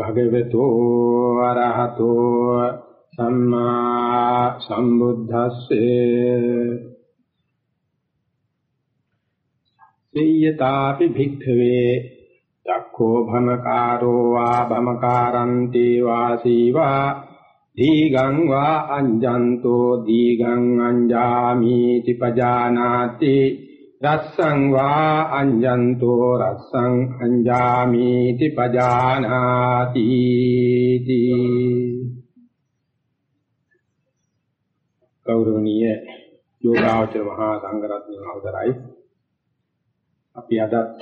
භගවතු අරහතෝ සම්මා සම්බුද්දස්සේ සියතාපි භික්ඛවේ චක්ඛෝ භමකාරෝ වා භමකාරන්ති වාසීවා දීගං වා අඤ්ජන්තෝ දීගං අඤ්ජාමි තිපජානාති රස්සං වා අඤ්ඤන්තෝ රස්සං අඤ්ජාමි ති. පජානාති ගෞරවනීය යෝගාචර මහා සංඝරත්නය අවසරයි අපි අදත්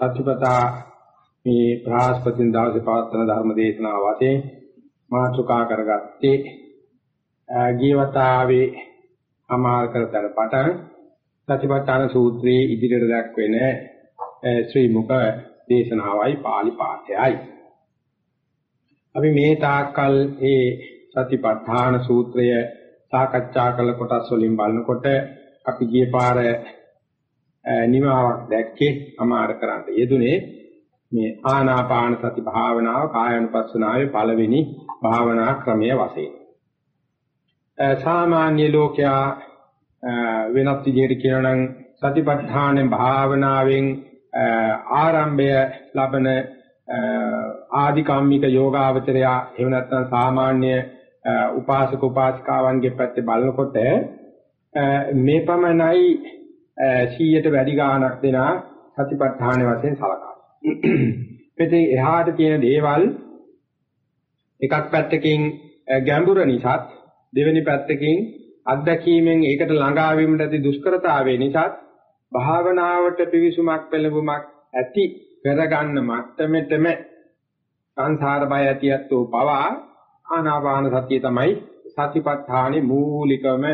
සත්‍යපතා මේ බ්‍රහස්පතින් දවසේ පවත්වන ධර්ම දේශනාව වශයෙන් මාතෘකා කරගත්තේ ගියවතාවේ අමාර කරතර පටන් සතිපට්ඨාන සූත්‍රයේ ඉදිරියට දක්වන ශ්‍රී මුඛ දේශනාවයි pāli පාඨයයි. අපි මේ තාක්කල් මේ සතිපට්ඨාන සූත්‍රය සාකච්ඡා කළ කොටස් වලින් බලනකොට අපි ගිය පාර නිමාවක් දැක්කේ අමාර කරන්න යෙදුනේ මේ ආනාපාන සති භාවනාව කායानुපස්සනාවේ පළවෙනි භාවනා ක්‍රමයේ වශයෙන්. සාමාන්‍ය ලෝකයා වෙනත් විදිහට කියනවා නම් සතිපට්ඨාන භාවනාවෙන් ආරම්භය ලබන ආධිකාම්මික යෝගාවචරය එහෙම නැත්නම් සාමාන්‍ය උපාසක උපාසිකාවන්ගේ පැත්තේ බලනකොට මේ පමණයි 100ට වැඩි ගාණක් දෙනා සතිපට්ඨාන වශයෙන් සලකනවා. මෙතේ එහාට තියෙන දේවල් එකක් පැත්තකින් ගැඹුර නිසාත් දෙවෙනි පැත්තකින් අත්දැකීමෙන් ඒකට ළඟා වීමට ඇති දුෂ්කරතාවය නිසා භාවනාවට පිවිසුමක් පෙළඹුමක් ඇති කරගන්න මට්ටමෙතම සංසාර බය ඇතියත්ෝ පවා ආනාපාන සතිය තමයි සතිපට්ඨානේ මූලිකම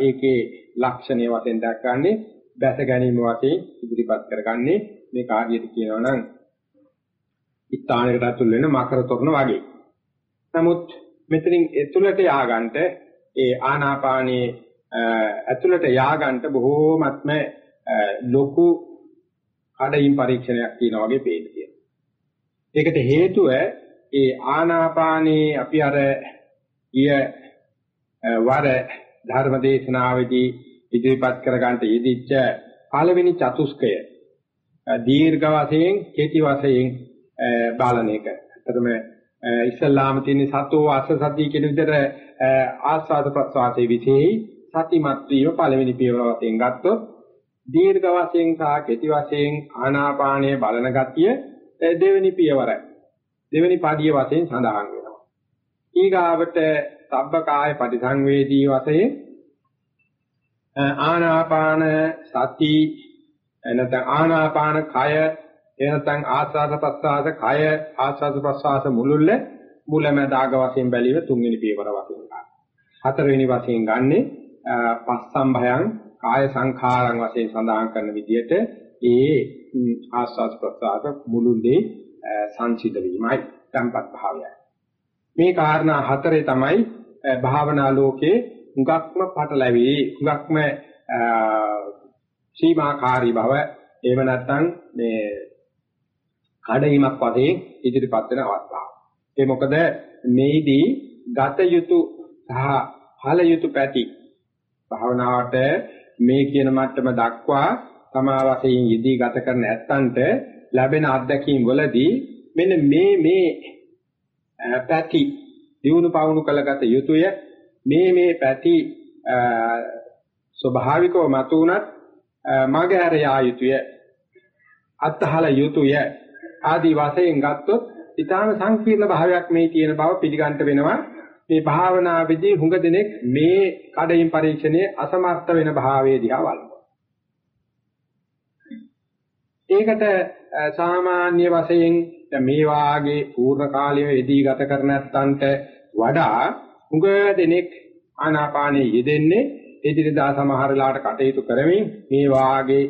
ඒකේ ලක්ෂණය වශයෙන් දක්වන්නේ දැස ගැනීම වශයෙන් ඉදිරිපත් කරගන්නේ මේ කාර්යයට කියනවා නම් ඉස්තානයකට අතුල් වෙන මකර තොරණ වගේ. නමුත් මෙතනින් එතුලට යආගන්ට ඒ ආනාපානයේ ඇතුළට යආගන්ට බොහෝමත්ම ලොකු කඩින් පරීක්ෂණයක් තියෙනවා වගේ පේනවා. ඒකට හේතුව ඒ ආනාපානයේ අපි අර ඊය වර ධර්මදේශනාවේදී ඉදිරිපත් කරගන්න යෙදිච්ච පළවෙනි චතුස්කය දීර්ඝ වශයෙන් කෙටි වශයෙන් බාලන එක. ඇත්තටම ඉස්ලාම තියෙන සතෝ අස සතිය කියන විදිහට ආස්වාද ප්‍රසවාසයේ විශේෂයි සතිමත් වීම පළවෙනි පියවර වශයෙන් ගත්තොත් දීර්ඝ වශයෙන් සහ කෙටි වශයෙන් ආනාපානය බලන ගතිය දෙවෙනි පියවරයි. දෙවෙනි පාඩිය වශයෙන් සඳහන් වෙනවා. ඊගාවට සබ්බකාය පරිසංවේදී වශයෙන් ආනාපාන සති එනත ආනාපාන කය එහෙනම් ආස්වාද ප්‍රස්වාස කය ආස්වාද ප්‍රස්වාස මුලුල්ල මුලමදාග වශයෙන් බැලීම තුන්වෙනි පියවර වශයෙන් ගන්න. හතරවෙනි වශයෙන් ගන්නේ පස්සම්භයං කාය සංඛාරං වශයෙන් සඳහන් කරන විදිහට ඒ ආස්වාද ප්‍රස්වාස මුලුල්ලේ සංසිද්ධ වීමයි tempat භාවයයි. මේ කාරණා හතරේ තමයි භාවනා ලෝකේ හුඟක්ම පටලැවි හුඟක්ම සීමාකාරී බව එහෙම නැත්නම් මේ කඩයිමක් වශයෙන් ඉදිරිපත් වෙන අවස්ථාව. ඒ මොකද මේදී ගත යුතු සහ ඵල යුතු පැති භාවනාවට මේ කියන මට්ටම දක්වා තමා වශයෙන් යෙදී ගත කරන ඇත්තන්ට ලැබෙන අත්දැකීම් වලදී මෙන්න මේ මේ පැති දිනු පවුණු කළගත යුතුය. මේ මේ පැති ස්වභාවිකව මතුණත් මගහැර යා යුතුය. අත්හල යුතුය. ආදී වශයෙන් ගත්තොත් ඊටාම සංකීර්ණ භාවයක් මේ තියෙන බව පිළිගන්න වෙනවා. මේ භාවනාවේදී හුඟ දෙනෙක් මේ කඩින් පරීක්ෂණයේ අසමර්ථ වෙන භාවයේ දිහා බලනවා ඒකට සාමාන්‍ය වශයෙන් මේ වාගේ පූර්ණ කාලයේ යෙදී ගත කර නැත්තන්ට වඩා හුඟ දෙනෙක් ආනාපානයේ යෙදෙන්නේ එදිනදා සමහර ලාට කටයුතු කරමින් මේ වාගේ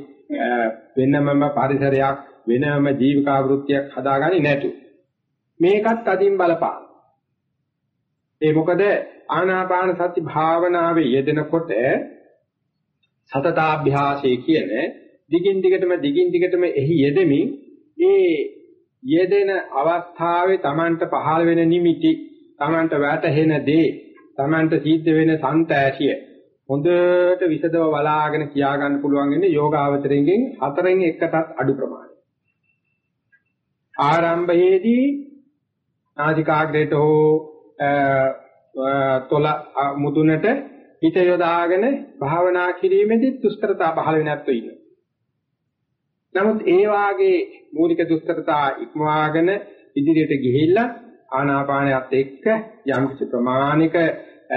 වෙනමම පරිසරයක් වෙනම ජීවිකා වෘත්තියක් හදාගන්නේ නැතු. මේකත් අදින් බලපාන. ඒ මොකද ආනාපාන සති භාවනාවේ යෙදෙනකොට සතතාභ්‍යාසයේ කියන දිගින් දිගටම දිගින් දිගටම එහි යෙදෙමින් ඒ යෙදෙන අවස්ථාවේ Tamanට පහළ වෙන නිමිති, Tamanට වැටහෙන දේ, Tamanට සිද්ධ වෙන සංතෑසිය හොඳට විසදව බලාගෙන කියා ගන්න පුළුවන් ඉන්නේ යෝගාවචරයෙන් හතරෙන් එකටත් අඩු ප්‍රමාණය. ආරම්භයේදී නාසිකාග්‍රේත හෝ තොල මුදුනට හිත යොදාගෙන භාවනා කිරීමේදී දුෂ්කරතා පහළ වෙන්නේ නැත්තු ඉන්නවා. නමුත් ඒ වාගේ මූලික දුෂ්කරතා ඉක්මවාගෙන ඉදිරියට ගිහිල්ලා ආනාපානයත් එක්ක යම් කිසි ප්‍රමාණික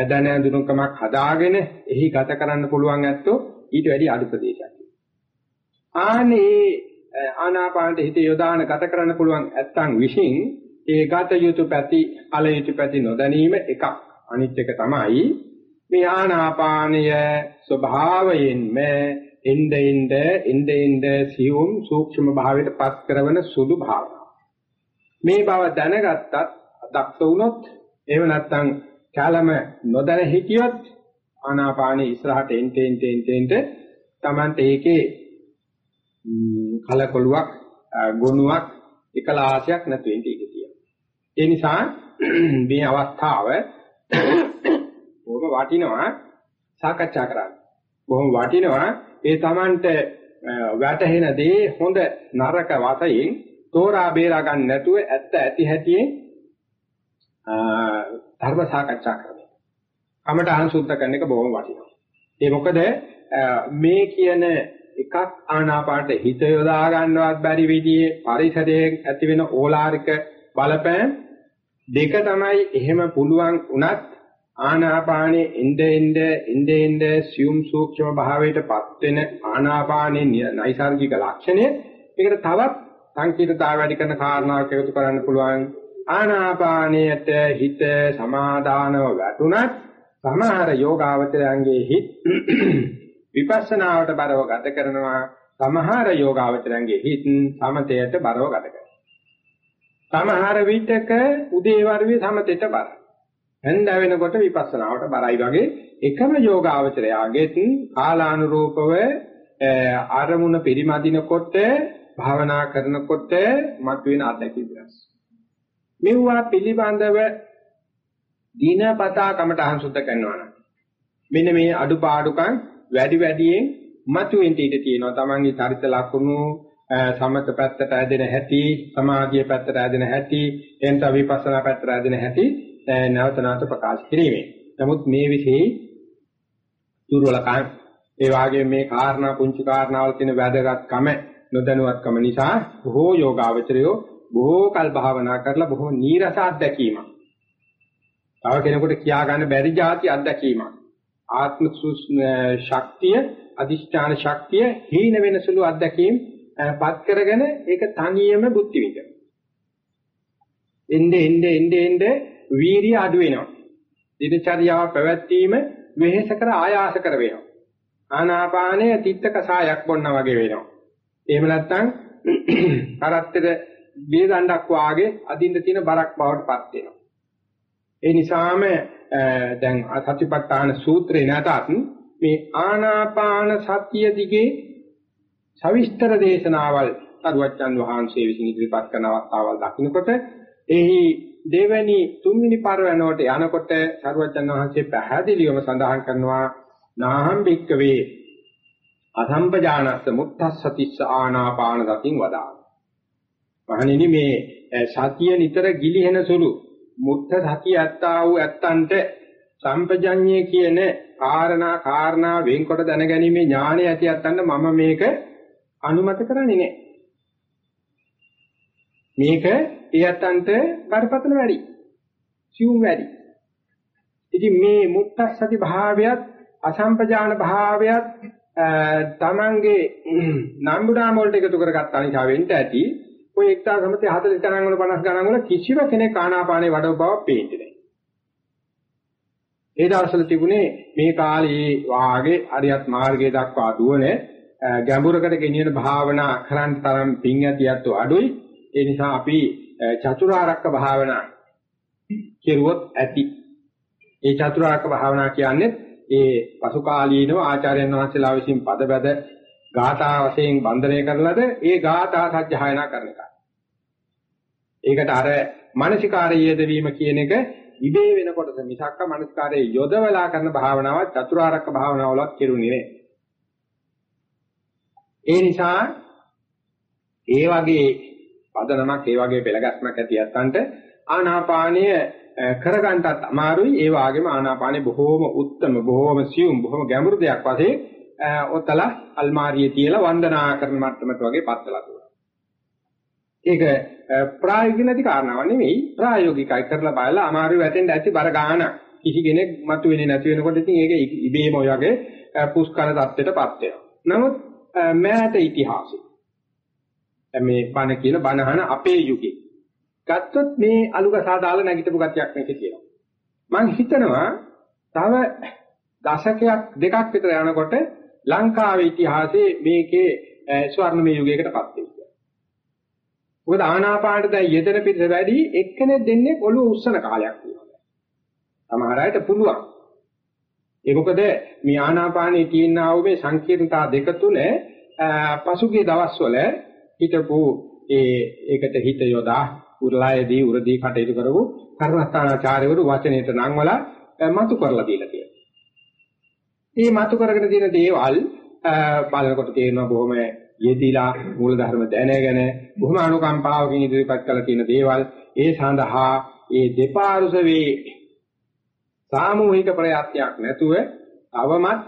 දැන දුනුකමක් හදාගෙන එහි ගත කරන්න පුළුවන් ඇත්තෝ ඊට වැඩි අඩු ප්‍රදේශයක්. ආනේ ආනාපානට හිත යොදාන ගත කරන්න පුළුවන් ඇත්තන් විශ්ින් ඒ ගත යුතු පැති අල යුතු පැති නොදැනීම එකක්. අනිත් එක තමයි මේ ආනාපානය ස්වභාවයෙන්ම එnde ende ende ende සියුම් සූක්ෂම භාවයට පත් කරන සුදු භාවනාව. මේ බව දැනගත්තත් දක්ෂ වුණොත් එහෙම නැත්නම් කාලම නොදැන හිටියොත් ආනාපානේ ඉස්සරහට එන්ටෙන් ටෙන් ටෙන්ට Tamante ඒකේ කලකොලුවක් ගොනුවක් එකලාශයක් නැතු වෙන්න ඉඩ තියෙනවා. ඒ නිසා මේ අවස්ථාව බොහොම වටිනවා සාකච්ඡා කරන්න. බොහොම වටිනවා ඒ Tamante වැටහෙන දේ හොඳ නරක වශයෙන් තෝරා බේරා ගන්න නැතුව ඇත්ත ඇති හැටියෙන් ධර්ම සාකච්ඡා කරනවා. කමට අනුසුද්ධ කරන එක බොහොම වටිනවා. ඒ මොකද මේ කියන එකක් ආනාපානට හිත යොදා ගන්නවත් බැරි විදිහේ පරිසරයෙන් ඇති වෙන ඕලාරික බලපෑම් දෙක තමයි එහෙම පුළුවන් උනත් ආනාපානේ ඉnde ඉnde ඉnde ඉnde සියුම් සූක්ෂම භාවයටපත් වෙන ආනාපානේ නයිසાર્ගික ලක්ෂණය. ඒකට තවත් සංකීර්ණතාවය වැඩි කරන කාරණාවක් එකතු කරන්න පුළුවන්. ආනාපානයට හිත සමාදානව වැටුණත් සමහර යෝගාවචරයන්ගේ හිත විපස්සනාවට බරව ගත කරනවා. සමහර යෝගාවචරයන්ගේ හිත සමතයට බරව ගත කරනවා. සමහර විටක උදේවරුවේ සමතයට බරයි. හැන්ද වෙනකොට විපස්සනාවට බරයි වගේ එකම යෝගාවචරයාගෙත් කාලානුරූපව ආරමුණ පරිමදිනකොට භාවනා කරනකොට මතුවෙන අත්දැකීම් වෙනස්. මෙවුවා පිළිබඳව දිනපතා කමටහන් සුද්ධ කරනවා නම් මෙන්න මේ අඩුපාඩුකම් වැඩි වැඩියෙන් මතුවෙන්න ඉඩ තියෙනවා. Tamange චරිත ලක්ෂණ සමත පැත්තට ඇදෙන හැටි, සමාධිය පැත්තට ඇදෙන හැටි, එන්ට විපස්සනා පැත්තට ඇදෙන හැටි නැවත නැවත ප්‍රකාශ කිරීමේ. නමුත් මේ විශේෂ දුර්වලකම් ඒ වගේම මේ කාරණා පුංචි කාරණාවල තියෙන වැදගත්කම නොදැනුවත්කම නිසා බොහෝ යෝගාවචරයෝ බොහෝ කල් භාවනා කරලා බොහෝ නීරස අත්දැකීමක්. තව කෙනෙකුට කියා ගන්න බැරි જાති අත්දැකීමක්. ආත්ම ශක්තිය, අදිෂ්ඨාන ශක්තිය හීන වෙනසළු අත්දැකීම් පත් කරගෙන ඒක තනියම බුද්ධි විඳිනවා. එnde ende ende ende වීරිය අඩු වෙනවා. දිනචර්යාව පැවැත්වීම වෙහෙස කර ආයාස කර වෙනවා. ආනාපානය තිත්ත කසායක් බොන්නා වගේ වෙනවා. එහෙම නැත්නම් කරත්තර බේදණ්ඩක් වාගේ අදින්න තියෙන බරක් බවට පත් වෙනවා. ඒ නිසාම දැන් සතිපට්ඨාන සූත්‍රේ නැතත් මේ ආනාපාන සතිය දිගේ සවිස්තර දේශනාවල් සරුවච්චන් වහන්සේ විසින් ඉදිරිපත් කරන අවස්ථාවල් දකින්නකොට එහි දෙවැනි තුන්වෙනි පරවැනුවට යනකොට සරුවච්චන් වහන්සේ පැහැදිලිවම සඳහන් කරනවා නාහම් භික්කවේ අසම්පජානස්ස මුත්තස්සතිස්ස ආනාපාන සතින් වදා. මහණෙනි මේ සතිය නිතර ගිලිහෙන සුළු මුත්ත සතිය ඇත්තා වූ ඇත්තන්ට සම්පජඤ්ඤය කියන කාරණා කාරණා වෙන්කොට දැනගැනීමේ ඥාණය ඇති ඇත්තන්ට මම මේක අනුමත කරන්නේ නැහැ. මේක ඒ ඇත්තන්ට කරපතන වැඩි. සිවුම් වැඩි. ඉතින් මේ මුත්තස්සති භාවයත් අසම්පජාන භාවයත් තමන්ගේ නම්බුනාම වලට එකතු කරගත්ත අනිසා වෙන්න ඇති. ඔය 1940 ගණන් වල 50 ගණන් වල කිසිම කෙනෙක් ආනාපානේ වඩව බව පේන්නේ නැහැ. ඒ දවස්වල තිබුණේ මේ කාලේ වාගේ අරියත් මාර්ගයේ දක්වා දුවන ගැඹුරකට ගෙනියන භාවනා කරන් තරම් පිං ඇතියත් අඩුයි. ඒ නිසා අපි චතුරාර්යක භාවනා කෙරුවොත් ඇති. ඒ චතුරාර්යක භාවනා කියන්නේ ඒ පසු කාලීනව ආචාර්යයන් වහන්සේලා විසින් පදබද ගාථා වශයෙන් බන්ධනය කරලාද ඒ ගාථා සජ්ජායනා කරන එක. ඒකට අර මානසිකාරය යෙදවීම කියන එක ඉබේ වෙන කොටස මිසක්ක මානසිකාරයේ යොදවලා කරන භාවනාවක් චතුරාර්යක භාවනාවලක් කෙරුණේ නෑ. ඒ නිසා ඒ වගේ පදනමක් ඒ වගේ පෙළගස්මක් ඇති යත්තන්ට ආනාපානය කරගන්නත් අමාරුයි ඒ වගේම ආනාපානෙ බොහෝම උත්තරම බොහෝම සියුම් බොහෝම ගැඹුරු දෙයක් වශයෙන් ඔතල අල්මාරියේ තියලා වන්දනා කරන මට්ටමට වගේ පත්වලා තියෙනවා. ඒක ප්‍රායෝගික නැති කාරණාවක් නෙවෙයි ප්‍රායෝගිකයි කරලා බලලා අමාරු වැටෙන්න ඇති බර ගාන කිසි කෙනෙක් මතුවෙන්නේ නැති වෙනකොට ඉතින් ඒක ඉබේම ඔය වගේ පුස්කන தත්ත්වයටපත් වෙනවා. නමුත් මෑත ඉතිහාසෙ මේ බණ කියන බණහන අපේ යුගයේ ගත්තොත් මේ අලුගසා දාලා නැගිටපු ගතියක් මේකේ තියෙනවා. මම හිතනවා තව දශකයක් දෙකක් විතර යනකොට ලංකාවේ ඉතිහාසයේ මේකේ ස්වර්ණමය යුගයකටපත් වෙයි. මොකද ආනාපානට දැන් යෙදෙන පිටස වැඩි එක්කෙනෙක් දෙන්නේ ඔළුව උස්සන කාලයක් තියෙනවා. සමහර අයට පුළුවන්. ඒක මොකද මේ ආනාපානයේ තියෙනා වූ මේ සංකීර්ණතා දෙක තුන පසුගිය දවස්වල හිටපු ඒ ඒකට හිත යොදා උරලායේදී උරදී කටයුතු කරපු කර්මස්ථානාචාර්යවරු වචනයට නංවලා මතු කරලා දීලා තියෙනවා. මේ මතු කරගෙන තියෙන දේවල් බලනකොට තේරෙනවා බොහොම යෙදিলা මූලධර්ම දැනගෙන බොහොම අනුකම්පාවකින් ඉදිරිපත් කළ තියෙන දේවල් ඒ සඳහා ඒ දෙපාරුස වේ සාමූහික ප්‍රයත්නයක් නැතුව අවමත්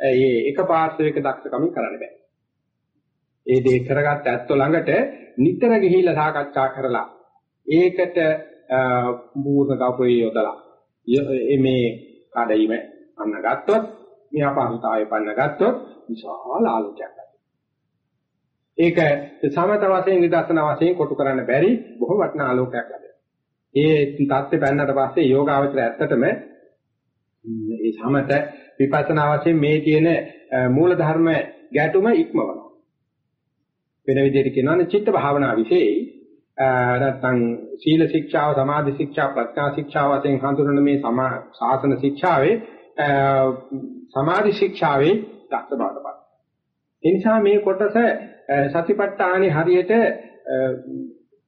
ඒ එක පාර්ශවයක දක්ෂකමින් කරන්න බෑ. ඒ දේ කරගත්ත ඇත්තෝ ළඟට නිතර ගිහිල්ලා සාකච්ඡා කරලා ඒකට පූර්ණ කපුවේ යොදලා මේ කඩයිම අන්න ගත්තොත් මේ අපහසුතාවය පන්න ගත්තොත් විශාල ආලෝකයක් ඒක සමත වශයෙන් නිදර්ශන වශයෙන් කොටු කරන්න බැරි බොහෝ වටිනා ආලෝකයක් ලැබෙනවා. ඒ தත්ත්වය පෙන්නට පස්සේ යෝගාවචර ඇත්තටම මේ සමත විපස්සනා වශයෙන් මේ තියෙන මූල ධර්ම ගැටුම ඉක්මවනවා. වෙන විදිහට කියනවා චිත්ත භාවනා විශේෂයි නැත්නම් සීල ශික්ෂාව සමාධි ශික්ෂා ප්‍රඥා ශික්ෂා වශයෙන් හඳුනන මේ සමා ශාසන ශික්ෂාවේ සමාධි ශික්ෂාවේ දක්ෂ බවටපත්. ඒ නිසා මේ කොටස සතිපට්ඨානෙ හරියට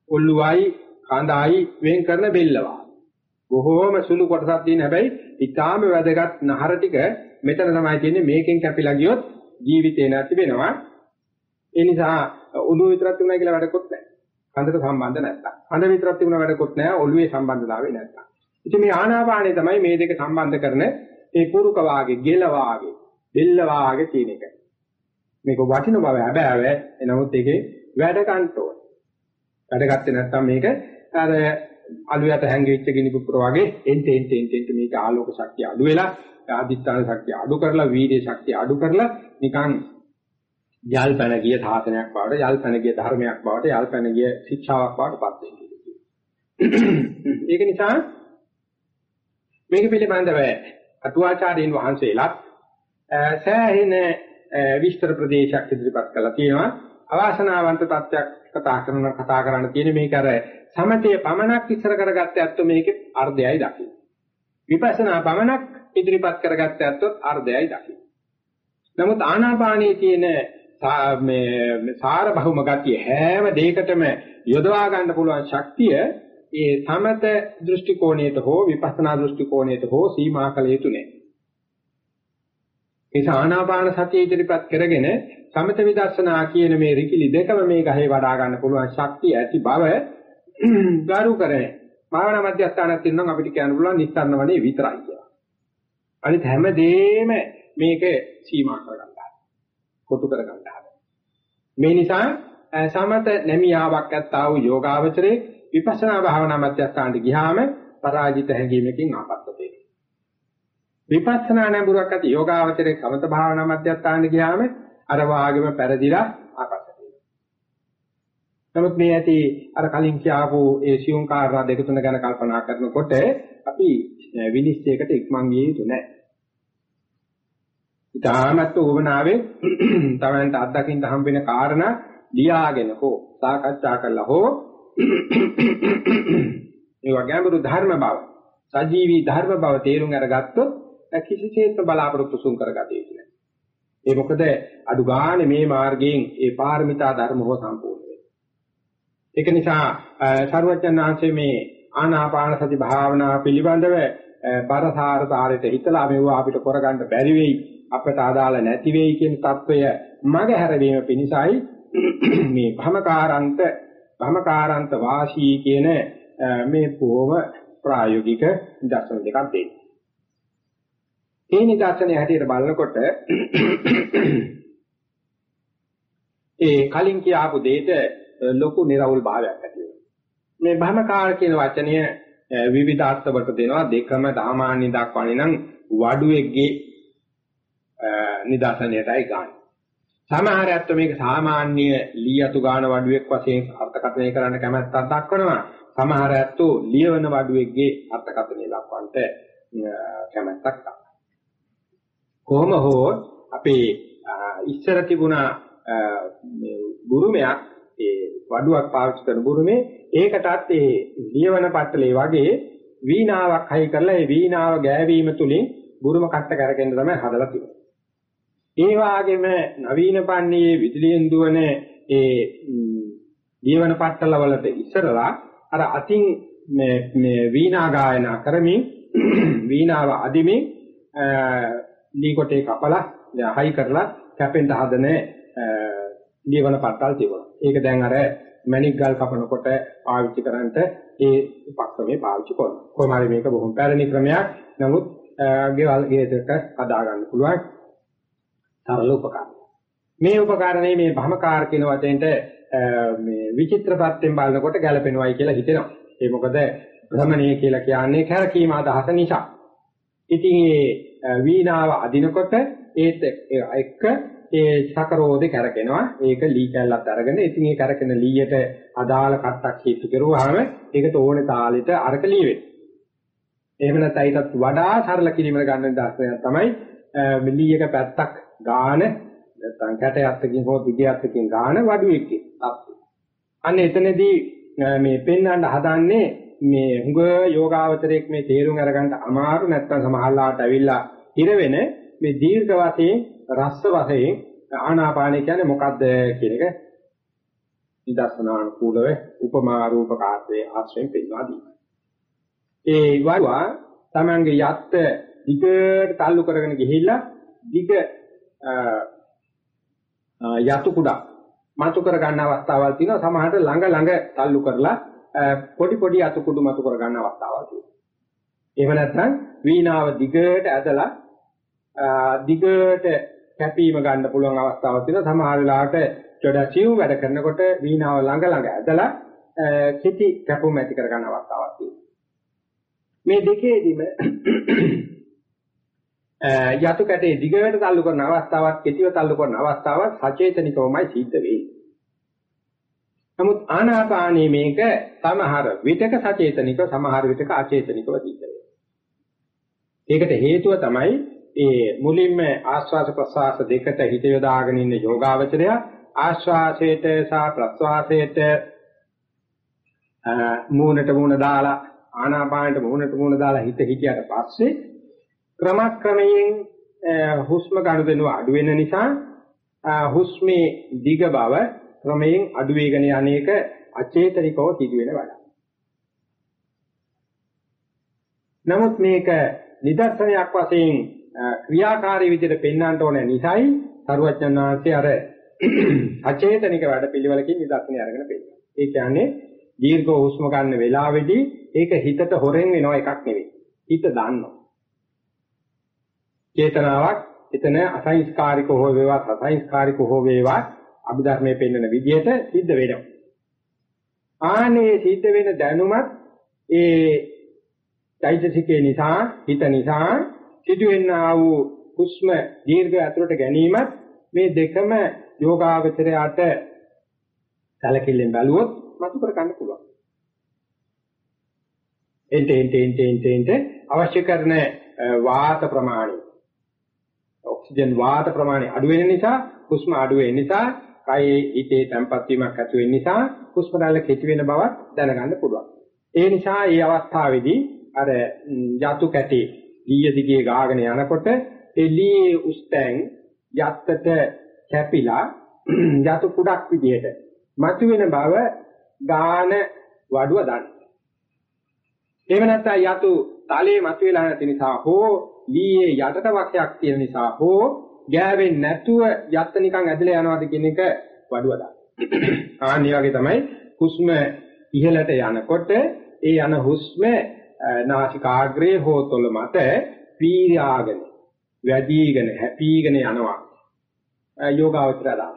ඔල්ලුවයි කඳායි වෙන් කරන බෙල්ලවා. බොහෝම සුළු කොටසක් තියෙන හැබැයි ඊටාම වැදගත් නහර ටික මෙතන තමයි තියෙන්නේ මේකෙන් කැපිලා ගියොත් ජීවිතේ නැති වෙනවා. ඒ නිසා ඔළුව විතරක් තිබුණා කියලා වැඩකුත් නැහැ. කඳට සම්බන්ධ නැත්තම්. කඳ විතරක් තිබුණා වැඩකුත් නැහැ ඔළුවේ සම්බන්ධතාවය නැත්තම්. ඉතින් මේ ආනාපානය තමයි මේ දෙක සම්බන්ධ කරන ඒ පුරුක වාගේ, ගෙල වාගේ, දෙල්ල වාගේ තියෙන එක. මේක වටින බව හැබෑව එනමුත් ඒකේ වැඩ ගන්න ඕන. වැඩ ගත්තේ නැත්නම් මේක අර අලුයට හැංගිච්ච ගිනි පුපුර වගේ එන්ට එන්ට එන්ට එන්ට මේක ආලෝක ශක්තිය අඩු වෙලා ආදිත්‍යාන ශක්තිය අඩු කරලා වීර්ය ශක්තිය අඩු කරලා නිකන් යල් පැන ගිය සාසනයක් බවට යල් පැන ගිය ධර්මයක් බවට යල් පැන ගිය ශික්ෂාවක් බවට පත් වෙන්නේ. ඒක නිසා මේක පිළිබඳව අටුවාචාර්යින් වහන්සේලා සෑහෙන විස්තර ප්‍රදේශයක් ඉදිරිපත් කළා තියෙනවා. අවාසනාවන්ත තත්ත්වයක් කතා කරන කතා කරන්න තියෙන මේක අර සමතේ පමණක් ඉස්සර කරගත්ත ඇත්ත මේකේ අර්ධයයි දකින්න. විපස්සනා පමණක් ඉදිරිපත් කරගත්ත ඇත්තොත් අර්ධයයි දකින්න. නමුත් ආනාපානයේ තියෙන මේ සාර බහුම ගතිය හැම දෙයකටම යොදවා ගන්න පුළුවන් ශක්තිය ඒ සමත දෘෂ්ටි කෝණයට හෝ විපස්සනා දෘෂ්ටි කෝණයට හෝ සීමා කළ යුතු නැහැ ඒ ආනාපාන සතිය ඉදිරිපත් කරගෙන සමත විදර්ශනා කියන මේ රිකිලි දෙකම මේ ගහේ වඩා ගන්න පුළුවන් ශක්තිය ඇති බව ගරු කරේ. භාවනා මධ්‍යස්ථානක් තියෙනවා අපිට කියන්න පුළුවන් නිස්සාරණ වනේ විතරයි කියලා. අනිත් හැමදේම මේක සීමා කරගන්න හදනවා. කොටු කරගන්න හදනවා. මේ නිසා සමත නැමියාවක් ඇත්තා වූ යෝගාවචරේ විපස්සනා භාවනා මධ්‍යස්ථානට ගියාම පරාජිත හැඟීමකින් ආපත්ත දෙනවා. විපස්සනා නැඹුරක් ඇති යෝගාවචරයේ සමත භාවනා මධ්‍යස්ථානට ගියාම අර වාගෙම පෙරදිලා ආපස්සට එනවා. නමුත් මේ ඇති අර කලින් කියආපු ඒ සියුම් කාරණා දෙක තුන ගැන කල්පනා කරනකොට අපි විනිශ්චයකට ඉක්මන් ගිය යුතු නැහැ. ඊටාමත් ඕවනාවේ තමන්ට අත්දකින්න හම් වෙන කාරණා ලියාගෙන හෝ සාකච්ඡා කරලා හෝ ඒ වගේම ධර්ම බව සජීවී ධර්ම බව තේරුම් අරගත්තොත් කිසිසේත්ම බලාපොරොත්තු සුන් කරගatiya කියලා. ඒ මොකද අඩු ගානේ මේ මාර්ගයෙන් ඒ පාරමිතා ධර්ම හෝ සම්පූර්ණ වෙනවා. ඒක නිසා සරුවචනාංශයේ මේ ආනාපාන සති භාවනාව පිළිබඳව බරසාර තාරයට හිතලා මෙවුවා අපිට කරගන්න බැරි වෙයි අපට අදාළ නැති වෙයි කියන తত্ত্বය මගහැරවීම පිණිසයි මේ භමකාරන්ත භමකාරන්ත වාසී කියන මේ පොව ප්‍රායෝගික දර්ශන දෙකක් දෙන්නේ. ඒ නිදර්ශනය හැටියට බලනකොට ඒ කලින් කියාපු දෙයට ලොකු නිර්වුල් භාවයක් ඇති වෙනවා. මේ භමකාර කියන වචනය විවිධ අර්ථ වලට දෙනවා දෙකම සාමාන්‍ය දක්වන්නේ නම් වඩුවෙක්ගේ නිදර්ශනයටයි ගන්න. සමහර අයත් මේක සාමාන්‍ය ලී අතු ගන්න වඩුවෙක් වශයෙන් අර්ථකථනය කරන්න කැමැත්තක් දක්වනවා. සමහර අයත් ලියවන වඩුවෙක්ගේ අර්ථකථනය දක්වන්නට කැමැත්තක් දක්වනවා. කොහොම හෝ අපේ ඉස්සර තිබුණා බුරුමයක් ඒ වඩුවක් පාවිච්චි කරන බුරුමේ ඒකටත් ඒ ලියවන පට්ටලේ වගේ වීණාවක් හයි කරලා ඒ වීණාව ගෑවීම තුලින් බුරුම කට්ට කරගෙන තමයි හදලා තිබුණේ. ඒ වගේම නවීන පන්නේ විදුලියෙන් දුවන ඒ ලියවන පට්ටල වලට ඉස්සරලා අර අතින් මේ මේ වීණා ගායනා කරමින් වීණාව අදිමින් ලී කොටේ කපලා හයි කරලා කැපෙන්න හදන ලියවන පට්ටල් තිබුණා. ඒක දැන් අර මැණික් ගල් කපනකොට පාවිච්චි කරන්නට ඒ උපක්‍රමයේ පාවිච්චි කරනවා. කොහොම හරි මේක බොහොම පැරණි ක්‍රමයක්. නමුත් ගෙවල් ගෙදරක හදා ගන්න පුළුවන් සරල උපකරණ. මේ උපකරණේ මේ භමකාර කියන වචෙන්ට මේ විචිත්‍ර පැත්තෙන් බලනකොට ගැලපෙනවයි කියලා හිතෙනවා. ඒ මොකද භ්‍රමණය කියලා කියන්නේ කැරකීම අදහස නිසා. ඉතින් මේ වීණාව අදිනකොට ඒත් එක්ක ඒ සකරෝදේ කරකිනවා. ඒක ලී කැල්ලක් අරගෙන ඉතින් ඒ කරකින ලීයට අදාළ කට්ටක් හේතු කරුවාම ඒකට ඕනේ තාලෙට අරක ලී වෙනවා. එහෙම නැත්නම් ඊටත් වඩා සරල කිරීමකට ගන්න දාස්නයක් තමයි ලීයක පැත්තක් ගාන නැත්නම් කැටයත්කින් හෝ දිගයත්කින් ගාන වඩුවෙක්ගේ තත්ත්වය. අන්න එතනදී මේ පෙන්වන්න හදන්නේ මේ හුඟ යෝගාවචරයක් මේ තේරුම් අරගන්න අමාරු නැත්නම් සමහරලාට ඇවිල්ලා ඉර වෙන මේ දීර්ඝ වශයෙන් රස්ස වශයෙන් ආනාපානය කියන්නේ මොකද්ද කියන එක නිදර්ශනානුකූලව උපමා රූපකාර්යයේ ආශ්‍රයෙන් පෙන්වා දීලා. ඒ වරුවා තමංගේ යත් දිගට තල්ලු කරගෙන ගිහිල්ලා දිග යතු කුඩා මතු කර ගන්න අවස්ථාවල් තියෙනවා සමහරට ළඟ ළඟ තල්ලු කරලා පොඩි පොඩි අතු කුඩු මතු කර ගන්න අවස්ථාවල් තියෙනවා. එහෙම නැත්නම් වීණාව දිගට ඇදලා දිගට කැපීම ගන්න පුළුවන් අවස්ථාවක් තියෙනවා. සමහර වෙලාවට ජොඩා සිව් වැඩ කරනකොට වීණාව ළඟ ළඟ ඇදලා කිටි කැපුම් ඇති කර ගන්න අවස්ථාවක් තියෙනවා. මේ දෙකේදීම යතු කැටේ දිගට තල්ලු කරන අවස්ථාවක් කෙටිව තල්ලු කරන අවස්ථාවක් සචේතනිකවමයි සිද්ධ වෙන්නේ. නමුත් ආනාපානී මේක සමහර විතක සචේතනික සමහර විතක අචේතනිකව සිද්ධ වෙනවා. ඒකට හේතුව තමයි ඒ මුලින්ම ආස්වාද ප්‍රසආස දෙකට හිත යොදාගෙන ඉන්න යෝගාවචරය ආශ්වාසයට සහ ප්‍රශ්වාසයට මූණට මූණ දාලා ආනාපානට මූණට මූණ දාලා හිත හිතියට පස්සේ ක්‍රමක්‍රමයෙන් හුස්ම ගනුදෙනුව අඩු වෙන නිසා හුස්මේ දිග බව ක්‍රමයෙන් අඩු වේගන යන්නේක අචේතනිකව සිදුවෙන වැඩක්. නමුත් මේක නිදර්ශනයක් වශයෙන් ක්‍රියාකාරී විදිහට පෙන්වන්නට ඕන නිසායි සරුවචනාංශය අර අචේතනික වැඩ පිළිවෙලකින් නිදර්ශනය අරගෙන පෙන්නනවා. ඒ කියන්නේ දීර්ඝ හුස්ම ගන්න වෙලාවේදී ඒක හිතට හොරෙන් වෙනව එකක් නෙවෙයි. හිත දන්නවා. චේතනාවක් එතන අසංස්කාරික හෝ වේවා සසංස්කාරික හෝ වේවා අභිධර්මයේ පෙන්වන විදිහට සිද්ධ වෙනවා. ආනේ සිද්ධ වෙන දැනුමත් ඒ චෛතසිකේ නිසා හිත නිසා සිදුවෙනා වූ හුස්ම දීර්ඝ අතුරට ගැනීමත් මේ දෙකම යෝගාවචරයට සැලකිල්ලෙන් බැලුවොත් මතු කර ගන්න පුළුවන්. එන්ට එන්ට එන්ට එන්ට එන්ට අවශ්‍ය කරන වාත ප්‍රමාණය ඔක්සිජන් වාත ප්‍රමාණය අඩු වෙන නිසා හුස්ම අඩු වෙන නිසා කයේ හිතේ තැම්පත් වීමක් ඇති වෙන නිසා හුස්ම රැල්ල කෙටි වෙන බව දැනගන්න පුළුවන්. ඒ නිසා මේ අවස්ථාවේදී අර යතු කැටේ ඊය දිගේ ගාගෙන යනකොට එළියේ උස්තැන් යත්තට කැපිලා යතු කුඩක් විදියට මතුවෙන බව ගාන වඩුව දාන්න. එහෙම නැත්නම් යතු තලයේ මතුවලා නැති නිසා හෝ ලීයේ යටට වක්යක් තියෙන නිසා හෝ ගෑවෙන්නේ නැතුව යත්ත නිකන් ඇදලා යනවාද කියන එක වඩුව දාන්න. ආන්නේ වගේ තමයි හුස්ම ඉහළට යනකොට ඒ යන හුස්ම නාසිකාග්‍රේ හෝ තොල මත පීරාගෙන වැඩිගෙන හැපීගෙන යනවා යෝගාවචරය දාන.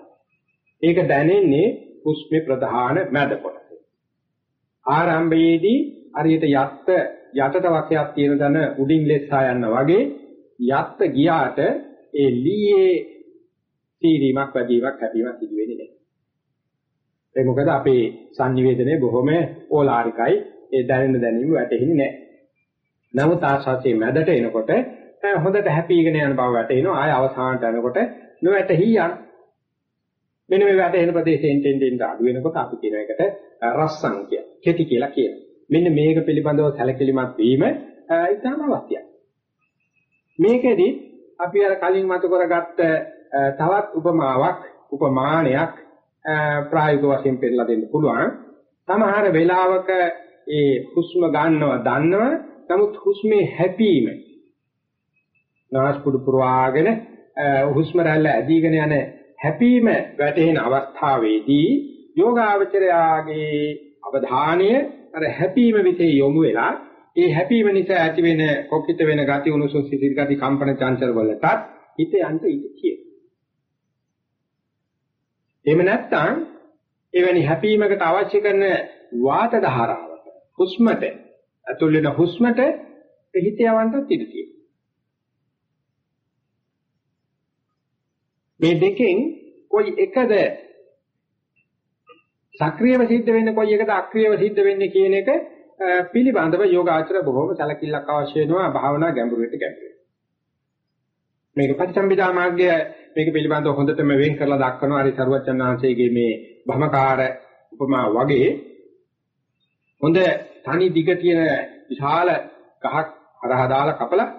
ඒක දැනෙන්නේ හුස්මේ ප්‍රධාන මැද කොටස. ආරම්භයේදී හරියට යත්ත යටට වකයක් තියෙන දන උඩින් ලෙස්සා යන්න වගේ යත්ත ගියාට ඒ ලීයේ තීරීමක් වැඩිවක් හැපීමක් සිදු වෙන්නේ නැහැ. ඒ මොකද අපේ සංනිවේදනයේ බොහොම ඕලාරිකයි ඒ දැනෙන දැනීම වැටෙන්නේ නැහැ. නමුත් ආශාසයේ මැදට එනකොට හොඳට හැපීගෙන යන බව වැටෙනවා. ආය අවසානට යනකොට නොවැටහි යන. මෙන්න මේ වැටෙන ප්‍රදේශයෙන් ටෙන් ටෙන් අඩු වෙනකොට අපි කියන එකට රස්සං කිය. කෙටි කියලා කියනවා. මෙන්න මේක පිළිබඳව සැලකිලිමත් වීම ඉතාම අවශ්‍යයි. මේකෙදි අපි අර කලින් මතු කරගත්ත තවත් උපමාවක් උපමානයක් ප්‍රායෝගික වශයෙන් පෙන්නලා දෙන්න පුළුවන්. සමහර වෙලාවක ඒ හුස්ම ගන්නව දන්නව නමුත් හුස්මේ හැපීම නාස්පුඩු පුරවාගෙන හුස්ම රැල්ල ඇදීගෙන යන හැපීම වැටෙන අවස්ථාවේදී යෝගාවචරයාගේ අවධානය අර හැපීම විතේ යොමු වෙලා ඒ හැපීම නිසා ඇති වෙන කොකිත වෙන ගති උණුසුම් සිසිල් ගති කම්පන චංචල වලටත් හිත යන්න ඉඩ තියෙනවා. එහෙම නැත්නම් එවැනි හැපීමකට අවශ්‍ය කරන වාත ධාරාවට හුස්මට ඇතුල් වෙන හුස්මට හිත යවන්නත් ඉඩ තියෙනවා. මේ දෙකෙන් කොයි එකද සක්‍රියව සිද්ධ වෙන්නේ කොයි එකද අක්‍රියව සිද්ධ වෙන්නේ කියන එක පිළිබඳව යෝගාචර බොහෝම සැලකිල්ලක් අවශ්‍ය වෙනවා භාවනා ගැඹුරට ගැඹුරට. මේක පටිසම්භිදා මාර්ගය මේක පිළිබඳව හොඳටම වෙන් කරලා දක්වනවා හරි සරුවචන් ආංශයේ මේ භමකාර උපමා වගේ හොඳ තනි දිග තියෙන විශාල ගහක් හරහා දාලා කපලා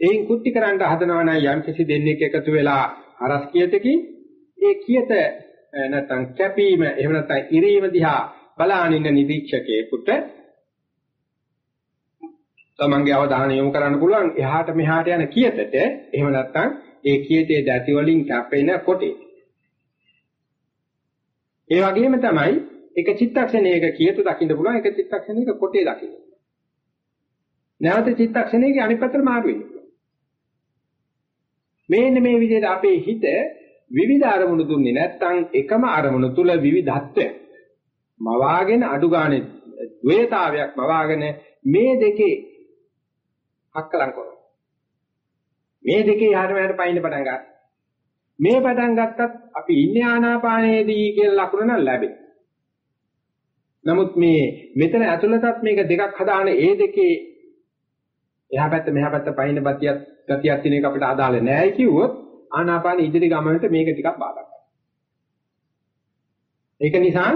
එයින් කුටි කරන්න හදනවා නම් යම් කිසි දෙන්නෙක් එකතු වෙලා අරස් කියතකින් ඒ කියත නැත්නම් කැපීම එහෙම නැත්නම් ඉරීම දිහා බලානින්න නිරීක්ෂකයෙකුට තමන්ගේ අවධානය යොමු කරන්න පුළුවන්. එහාට මෙහාට යන කියතට එහෙම නැත්නම් ඒ කියතේ දැති වලින් කැපෙන කොටේ. ඒ වගේම තමයි එක චිත්තක්ෂණයක කියතු දකින්න පුළුවන් එක චිත්තක්ෂණයක කොටේ දකින්න නැවත චිත්තක්ෂණයක අනිත් පැත්තට මාරු වෙන්න මේන්න මේ විදිහට අපේ හිත විවිධ අරමුණු දුන්නේ නැත්නම් එකම අරමුණු තුල විවිධත්වය මවාගෙන අඩු ගානේ ද්වේතාවයක් මවාගෙන මේ දෙකේ අක්කලං කරනවා. මේ දෙකේ යාට මෑට පයින්න පටන් ගන්නවා. මේ පටන් ගත්තත් අපි ඉන්නේ ආනාපානයේදී කියන ලකුණ නම් ලැබේ නමුත් මේ මෙතන ඇතුළතත් මේක දෙකක් හදාන ඒ දෙකේ එහා පැත්ත මෙහා පැත්ත පයින්න බතියක් ගතියක් තියෙන එක අපිට අදාළ නැහැ කිව්වොත් ආනාපාන ඉදිරි ගමනට මේක ටිකක් බාධා කරනවා. ඒක නිසා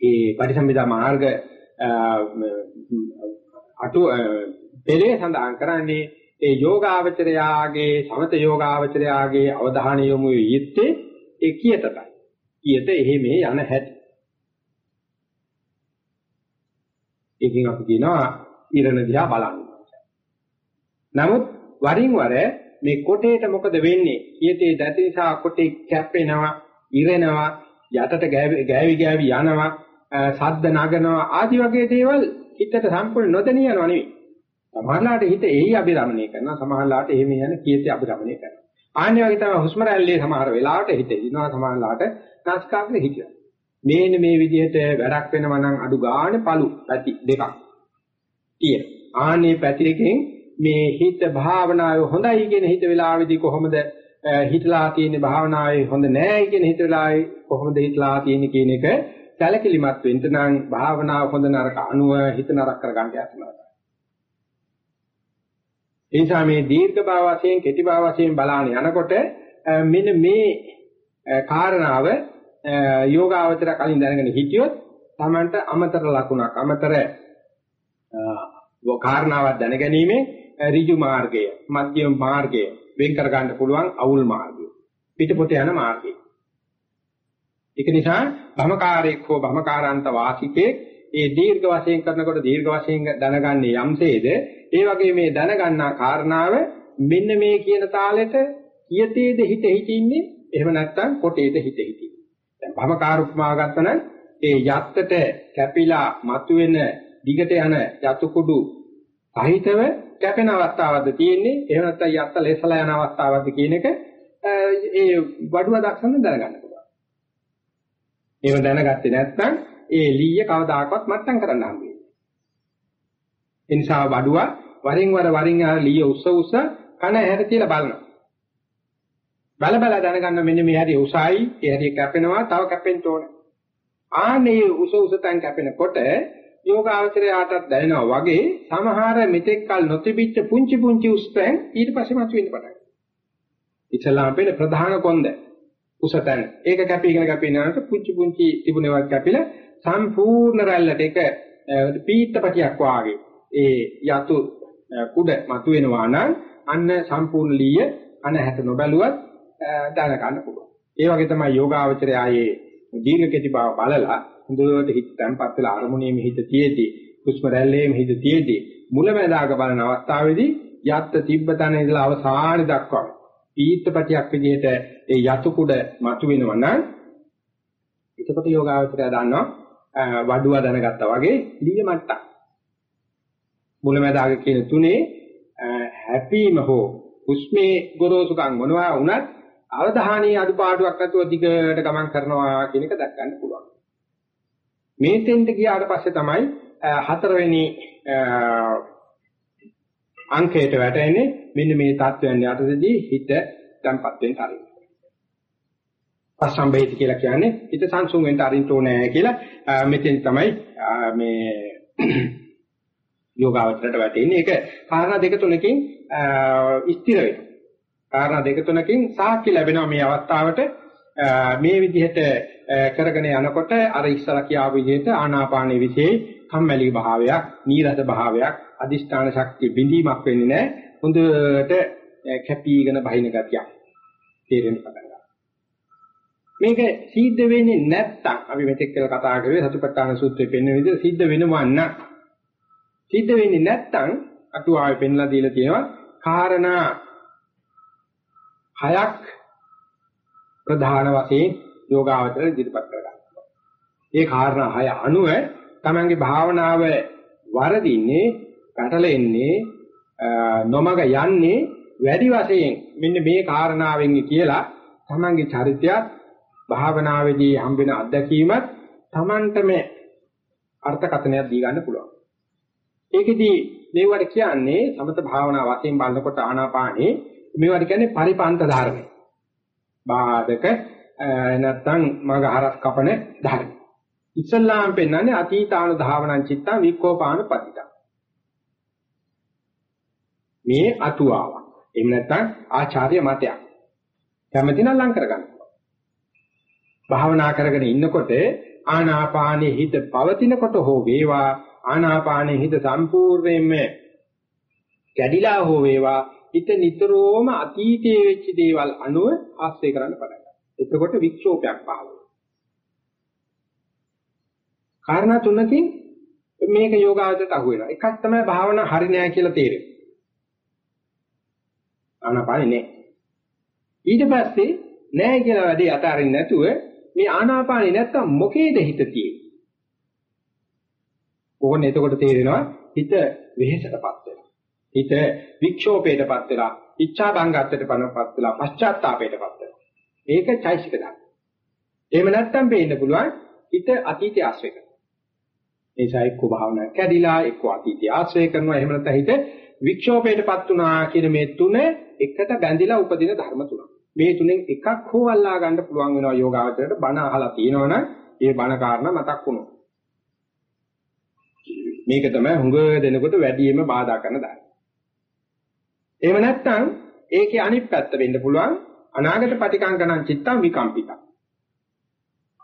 මේ පරිසම්පදා මාර්ග අටු පෙරේ සඳහන් කරන්නේ ඒ යෝගාවචරයාගේ සමත යෝගාවචරයාගේ අවධානය යොමු යුත්තේ ඒ කියතයි. කියත එහෙ මේ යන හැටි. ඒකෙන් අපි කියනවා ඉරණ දිහා බලන්න. නමුත් වරින් වර මේ කොටේට මොකද වෙන්නේ? ඊටේ දැති නිසා කොටේ කැපෙනවා, ඉරෙනවා, යටට ගෑවි ගෑවි යනවා, සද්ද නගනවා ආදි වගේ දේවල් හිතට සම්පූර්ණ නොදැනිය යනවා නෙවෙයි. සමහරලාට හිත එයි අභිරමණය කරනවා, සමහරලාට එහෙම යන කීයතේ අභිරමණය කරනවා. ආන්නේ වගේ තමයි හුස්ම රැල්ලේ සමහර වෙලාවට හිත එනවා, සමහරලාට නාසිකාග්‍රේ හිතියනවා. මේන මේ විදිහට වැඩක් වෙනවා නම් අඩු ගානේ පළු පැති දෙකක් තියෙනවා. ආන්නේ පැති දෙකෙන් මේ හිත භාවනාවේ හොඳයි කියන හිත වෙලාවේදී කොහොමද හිතලා තියෙන්නේ භාවනාවේ හොඳ නැහැ කියන හිත වෙලාවේ කොහොමද හිතලා තියෙන්නේ කියන එක සැලකිලිමත් වෙන්න නම් භාවනාව හොඳ නරක අනුව හිත නරක කරගන්න යනවා. ඒ නිසා මේ දීර්ඝ භාව වශයෙන් කෙටි භාව වශයෙන් බලාන යනකොට මෙන්න මේ කාරණාව යෝගාවචර කලින් දැනගෙන හිටියොත් Tamanට අමතර ලකුණක් අමතර කාරණාවක් දැනගැනීමේ ඍජු මාර්ගය, මධ්‍යම මාර්ගය වෙන් කර ගන්න පුළුවන් අවුල් මාර්ගය. පිටපොත යන මාර්ගය. ඒක නිසා භමකාරයෙක් හෝ භමකාරාන්ත වාසිකේ ඒ දීර්ඝ වශයෙන් කරනකොට දීර්ඝ වශයෙන් දැනගන්නේ යම්සේද ඒ වගේ මේ දැනගන්නා කාරණාව මෙන්න මේ කියන තාලෙට කියතේද හිත හිතින්නේ එහෙම නැත්නම් කොටේද හිත හිතින්නේ දැන් භමකාර උපමා ගත්තනම් ඒ යත්තට කැපිලා මතුවෙන දිගට යන යතු කුඩු සහිතව කැපෙන අවස්ථාවක්ද තියෙන්නේ එහෙම නැත්නම් යත්ත ලෙසලා යන අවස්ථාවක්ද කියන එක ඒ වඩුව දක්ෂණ දැනගන්න පුළුවන්. ඒව දැනගත්තේ නැත්නම් ඒ ලීය කවදාකවත් මට්ටම් කරන්න හම්බෙන්නේ. ඒ නිසා වඩුව වරින් වර වරින් ආ ලීය උස්ස උස්ස කන ඇහැට තියලා බලනවා. බල බල දැනගන්න මෙන්න මේ හැටි උසයි, ඒ හැටි කැපෙනවා, තව කැපෙන්න ඕනේ. ආනේ උස උස තැන් කැපෙනකොට යෝගාවචරයාටත් දැනෙනවා වගේ සමහර මෙතෙක් කල නොතිබිච්ච පුංචි පුංචි උස්පැන් ඊට පස්සේ මතුවෙන්න පටන් ගන්නවා. ඉතලාම පෙළ ප්‍රධාන කොන්ද උසතන ඒක කැපීගෙන කැපීනකට පුංචි පුංචි තිබුණේවත් කැපිලා සම්පූර්ණ රැල්ලට ඒක පීත්තපටියක් වාගේ ඒ යතු කුඩ මතුවෙනවා නම් අන්න සම්පූර්ණ ලීය අනහැට නොබැලුවත් දැන ගන්න පුළුවන්. ඒ වගේ තමයි යෝගාවචරය ආයේ දීර්ඝ කෙටි බව බලලා හොඳට හිත තැම්පත් වෙලා අරමුණේම හිත තියේදී හුස්ම රැල්ලේම හිත තියේදී මුලැමැදාක බලන අවස්ථාවේදී යත්ත තිබ්බතන ඉඳලා අවසාන දක්වා පීත්තපටියක් විදිහට ඒ යතු කුඩ මතුවෙනවා නම් එතකොට යෝගාවචරය දන්නවා වඩුව දැනගත්තා වගේ ලිය මට්ටම් මුලැමැදාක කියන තුනේ හැපීම හෝ හුස්මේ ගොරෝසුකම් මොනවා වුණත් අවධානයේ අඩුපාඩුවක් නැතුව දිගට ගමන් කරනවා කියන එක දැක් ගන්න පුළුවන්. මේ තෙන්ට ගියාට පස්සේ තමයි හතරවෙනි අංකයට වැටෙන්නේ මෙන්න මේ தත්වයන් යටතේදී හිත තැම්පත් වෙන්න ආරම්භ පස්සම්බේති කියලා කියන්නේ හිත සංසුන් වෙන්න අරින්න ඕනේ කියලා මෙතෙන් තමයි මේ යෝගාවචරයට වැටෙන්නේ. ඒක කාරණා දෙක තුනකින් ස්ථිර වෙනවා. කාරණා දෙක තුනකින් සාක්ෂි ලැබෙනවා මේ අවස්ථාවට මේ විදිහට කරගෙන යනකොට අර ඉස්සලා කියාපු විදිහට ආනාපානයේ විශේෂ කම්මැලි භාවයක්, නීරස භාවයක්, අදිෂ්ඨාන ශක්තිය බිඳීමක් වෙන්නේ නැහැ. හොඳට කැපීගෙන බහින ගතියක් තේරෙන්න පටන් ගන්නවා. මේක සිද්ධ වෙන්නේ නැත්තම් අපි මෙතෙක් කියලා කතා කරේ සතිපට්ඨාන සූත්‍රයේ පෙන්වන විදිහට සිද්ධ වෙනවා නම් සිද්ධ වෙන්නේ නැත්තම් අටුවාවේ පෙන්ලා දීලා තියෙනවා කාරණා හයක් ප්‍රධාන වශයෙන් යෝගාවචර ඉදිරිපත් කරගන්නවා. ඒ කාරණා හය අනුව තමන්ගේ භාවනාව වරදින්නේ, පැටලෙන්නේ, නොමග යන්නේ වැඩි වශයෙන් මෙන්න මේ කාරණාවෙන් කියලා තමන්ගේ චරිතයත් භාවනාවේදී හම්බෙන අත්දැකීමත් තමන්ටම අර්ථකථනයක් දී ගන්න පුළුවන්. ඒකෙදී මේවට කියන්නේ සමත භාවනා වශයෙන් බලනකොට ආනාපානේ මේවට කියන්නේ පරිපන්ත ධර්ම. බාධක නැත්තම් මග හරස් කපන ධර්ම. ඉස්සල්ලාම් පෙන්නන්නේ අතීතාන ධාවනං චිත්තං වික්කෝපාන පතිතං. මේ අතුආවක්. එහෙම නැත්නම් ආචාර්ය මතයක්. කැමැතිනම් ලං කරගන්න. භාවනා කරගෙන ඉන්නකොට ආනාපානෙ හිත පවතිනකොට හෝ වේවා ආනාපානෙ හිත සම්පූර්ණයෙන්ම කැඩිලා හෝ වේවා හිත නිතරම අතීතයේ වෙච්ච දේවල් අනුව ආශ්‍රය කරන්න පටන් ගන්නවා. එතකොට වික්ෂෝපයක් පහළ වෙනවා. කාරණා තුනකින් මේක යෝගාවචරයට අහු වෙනවා. එකක් තමයි භාවනා හරි නෑ කියලා තේරෙන්නේ. ආනාපානෙ නෑ. ඊට පස්සේ නෑ කියලා වැඩේ අතාරින්න නැතුව මේ ආනාපානෙ නැත්තම් මොකේද හිත තියෙන්නේ? ඕකනේ එතකොට තේරෙනවා හිත වෙහෙසටපත් වෙනවා. හිත වික්ෂෝපයටපත් වෙලා, ඉච්ඡා බංගත්තටපත් වෙලා, පශ්චාත්තාපයටපත් වෙනවා. ඒක චෛසික ධර්ම. එහෙම නැත්තම් වෙන්න පුළුවන් හිත අතීතය ආශ්‍රය කරනවා. ඒසයි එක්ක භාවනා කැඩිලා, එක්ක අතීතය ආශ්‍රය කරනවා. එහෙම නැත්නම් හිත වික්ෂෝපයටපත් වුණා කියන මේ තුන එකට බැඳිලා උපදින ධර්ම තුනක්. මේ තුනෙන් එකක් හෝ අල්ලා ගන්න පුළුවන් වෙනවා යෝගාවචරයට බණ අහලා තියෙනවනම් ඒ බණ කාරණා මතක් වුණොත්. මේක තමයි හුඟ දෙනකොට වැඩියෙන්ම බාධා කරන ධර්ම. එහෙම නැත්නම් ඒකේ අනිත් පැත්ත වෙන්න පුළුවන් අනාගත පටිකංකණං චිත්තං විකම්පිතං.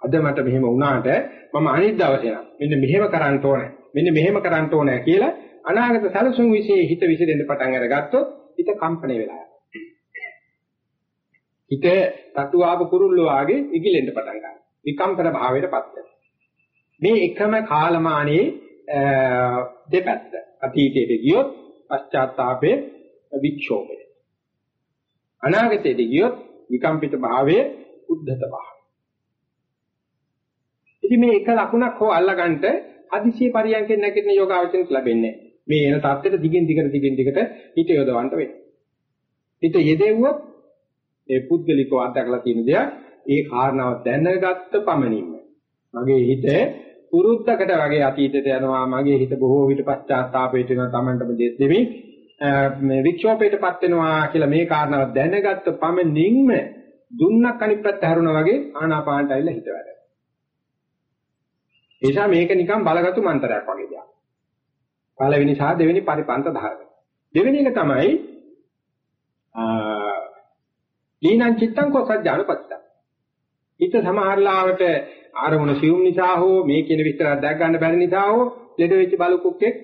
අද මට මෙහෙම වුණාට මම අනිත් දවසේ නම් මෙන්න මෙහෙම කරන්න ඕනේ. මෙන්න මෙහෙම කරන්න ඕනේ කියලා අනාගත සැලසුම් વિશે හිත විසිරෙන්න පටන් අරගත්තොත් හිත කම්පණය වෙලා හිත තටුවාප කුරුල්ලෝ වාගේ ඉගිලෙන්න පටන් ගන්නවා. විකම්පන භාවයටපත් වෙනවා. මේ එකම කාලමානයේ දෙපැත්ත. අතීතයට ගියොත් පශ්චාත්තාපයේ වික්ෂෝභය. අනාගතයට ගියොත් විකම්පිත භාවයේ උද්ධත භාවය. ඉතින් මේ එක ලකුණක් හෝ අල්ලගන්න අදිශී පරියන්කෙන් නැගිටින යෝගාවචරයට ලැබෙන්නේ මේ එන தත්ත්වෙට දිගින් දිගට දිගින් දිගට හිත යොදවන්න වෙනවා. හිත යෙදෙව්වොත් ඒ පුද්ගලිකව අත්දකලා තියෙන දෙයක් ඒ කාරණාව දැනගත්ත පමණින්ම මගේ හිත පුරුද්දකට වගේ අතීතයට යනවා මගේ හිත බොහෝ විට පශ්චාත්තාපයට වෙනවා Tamanටම දෙස් දෙමි මේ වික්ෂෝපයටපත් වෙනවා කියලා මේ කාරණාව දැනගත්ත පමණින්ම දුන්නක් අනිත් පැත්ත හැරුණා වගේ ආනාපානට ඇවිල්ලා හිත වැඩ. ඒ නිසා මේක නිකන් බලගත්ු මන්ත්‍රයක් වගේ දෙයක්. පළවෙනි සහ දෙවෙනි පරිපන්ත ධර්ම. දෙවෙනි එක තමයි ලීනං චිත්තං කොසජ්ජානපත්ත. හිත සමහරලාවට ආරමුණ සියුම් නිසා හෝ මේ කියන විස්තර දැක් ගන්න බැරි නිසා හෝ ලෙඩ වෙච්ච බලුකුක්ෙක්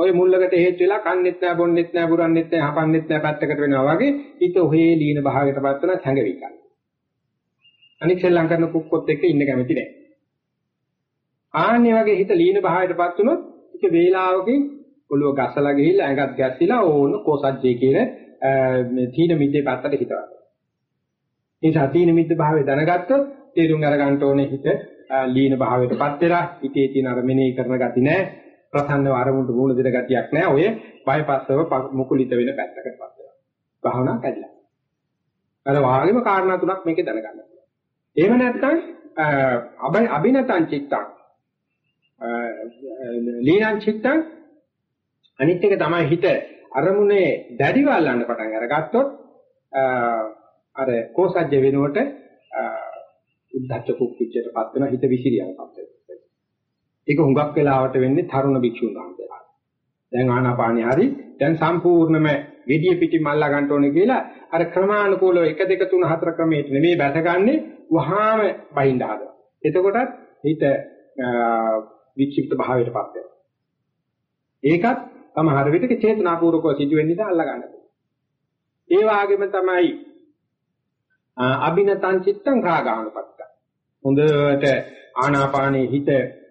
ඔය මුල්ලකට හේතු වෙලා කන්නෙත් නෑ බොන්නෙත් නෑ පුරන්නෙත් නෑ හපන්නෙත් නෑ පැත්තකට වෙනවා වගේ හිත ඔහේ ලීන භාවයටපත් වෙන සංගවිකයි. අනික් ශ්‍රී ලංකන කුක්කොත් එක්ක ඉන්න කැමති නෑ. ආන්නේ වගේ හිත ලීන භාවයටපත් වුණොත් ඒක වේලාවකින් ඔළුව ගසලා ගිහිල්ලා ඇඟත් ගැස්සිලා ඕන කොසජ්ජේ කියන මේ තීන මිද්දේ පැත්තට හිතවන්න. මේ සතීන මිද්ද භාවය දැනගත්තොත් තේරුම් අරගන්න ඕනේ හිත ලීන භාවයටපත් වෙලා හිතේ තියෙන අර මෙනෙහි කරන ගති නැහැ. ප්‍රසන්නව අරමුණට මුණ දෙන ගතියක් නැහැ. ඔය බයපස්සව මුකුලිත වෙන පැත්තකටපත් වෙනවා. භාවනා කැඩිලා. අර වාගේම කාරණා තුනක් මේකේ දැනගන්න. එහෙම නැත්නම් අබිනතං චිත්තං ලීනං චිත්තං අනිත් එක තමයි හිත අරමුණේ දැඩිව අල්ලන්න පටන් අරගත්තොත් අර කෝසජ්‍ය වෙනුවට උද්ධච්ච කුක්කුච්චටපත් වෙන හිත විසිරියන්පත් වෙනවා. ඒක හුඟක් වෙලාවට වෙන්නේ තරුණ භික්ෂුන් වහන්සේලා. දැන් ආනාපානිය හරි දැන් සම්පූර්ණම gediya piti මල්ලා ගන්න ඕනේ කියලා අර ක්‍රමානුකූලව 1 2 3 4 ක්‍රමයට නෙමෙයි බැසගන්නේ වහාම බහිඳ හදනවා. එතකොටත් හිත වික්ෂිප්ත භාවයටපත් වෙනවා. ඒකත් සමහර විටක චේතනාපූර්වකව සිදුවෙන නිසා අල්ලා ගන්න. ඒ වගේම තමයි අබිනතං චිත්තං රාගානුපත්ත. හොඳට ආනාපානයේ හිත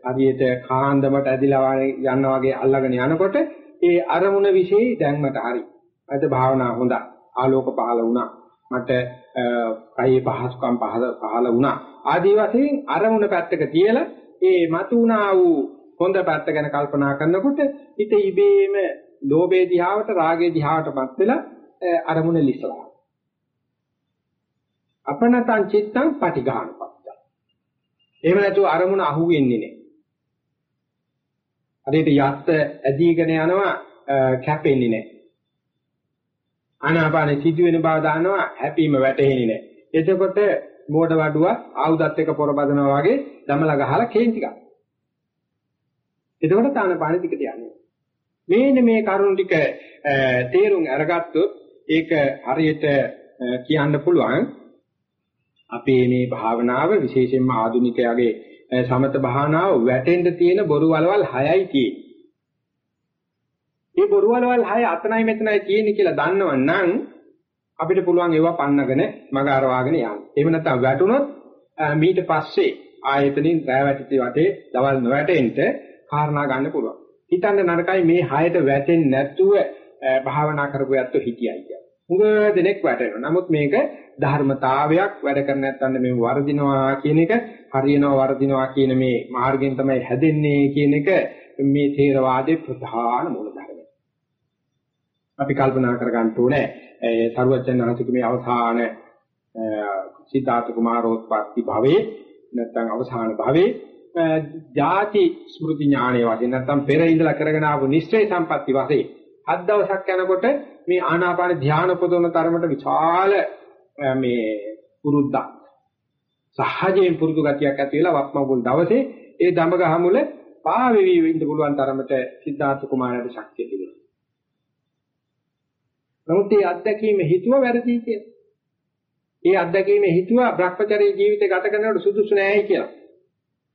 හරියට කාන්දමට ඇදිලා යන වගේ අල්ලගෙන යනකොට ඒ අරමුණ વિશે දැන් මට හරි. අද භාවනා හොඳයි. ආලෝක පහළ වුණා. මට කයේ පහසුකම් පහළ පහළ වුණා. ආදී වශයෙන් අරමුණ පැත්තක තියලා ඒ මතුණා වූ හොඳ පැත්ත ගැන කල්පනා කරනකොට හිත ඉබේම ලෝභේ දිහාවට රාගේ දිහාවටපත් වෙලා අරමුණ ලිස්සලා. අපනතං චිත්තං පටිඝානපත්ත. එහෙම නැතුව අරමුණ අහුවෙන්නේ නැහැ. හරියට යත් ඇදීගෙන යනවා කැපෙන්නේ නැහැ. ආනාපාන සිදුවෙන බව දානවා හැපීම වැටෙන්නේ නැහැ. එතකොට මෝඩ වඩුව ආයුධත් එක්ක පොරබදනවා වගේ දමලා ගහලා කේන්ති ගන්නවා. එතකොට ආනාපාන ටිකට යන්නේ. මේන මේ කරුණ ටික තේරුම් අරගත්තොත් ඒක හරියට කියන්න පුළුවන් අපේ මේ භාවනාව විශේෂයෙන්ම ආධුනිකයාගේ සමත භාවනාව වැටෙන්න තියෙන බොරු වලවල් 6යි තියෙන්නේ. මේ බොරු වලවල් 6 අතනයි මෙතනයි තියෙන්නේ කියලා දන්නවනම් අපිට පුළුවන් ඒවා පන්නගෙන මග අරවාගෙන යන්න. එහෙම නැත්නම් වැටුනොත් මීට පස්සේ ආයතනින් රැ වැටිති වටේ දවල් නොවැටෙන්න කාරණා ගන්න පුළුවන්. හිතන්න නරකයි මේ 6ට වැටෙන්නේ නැතුව භාවනා කරපු යැත්තෝ හිටියයි කියලා. හුඟ දෙනෙක් වැටෙනවා. නමුත් මේක ධර්මතාවයක් වැඩ කර නැත්නම් මේ වර්ධිනවා කියන එක හරියනවා වර්ධිනවා කියන මේ මාර්ගයෙන් තමයි හැදෙන්නේ කියන එක මේ ථේරවාදයේ ප්‍රධාන මූලධර්මය. අපි කල්පනා කර ගන්න ඕනේ ඒ සරුවචන් වහන්සේගේ මේ අවසාන සිද්ධාර්ථ කුමාරෝත්පත්ති භවයේ නැත්නම් අවසාන භවයේ ಜಾති ස්මෘති ඥානයේ වශයෙන් නැත්නම් පෙර ඉඳලා කරගෙන ආපු නිශ්චය සම්පatti වශයෙන් හත් දවසක් යනකොට මේ ආනාපාන ධ්‍යාන පොදවන තරමට විශාල මේ පුරුද්දක් සහජයෙන් පුරුදු ගතියක් ඇති වෙලා වක්මගුල් දවසේ ඒ දඹගහ මුල පාවෙවි වෙන්න පුළුවන් තරමට සිද්ධාර්ථ කුමාරයාට ශක්තිය තිබුණා. නමුත් මේ අත්දැකීම හිතුව වැරදි කියලා. ඒ අත්දැකීම හිතුව Brahmacharya ජීවිතය ගත කරනකොට සුදුසු නෑයි කියලා.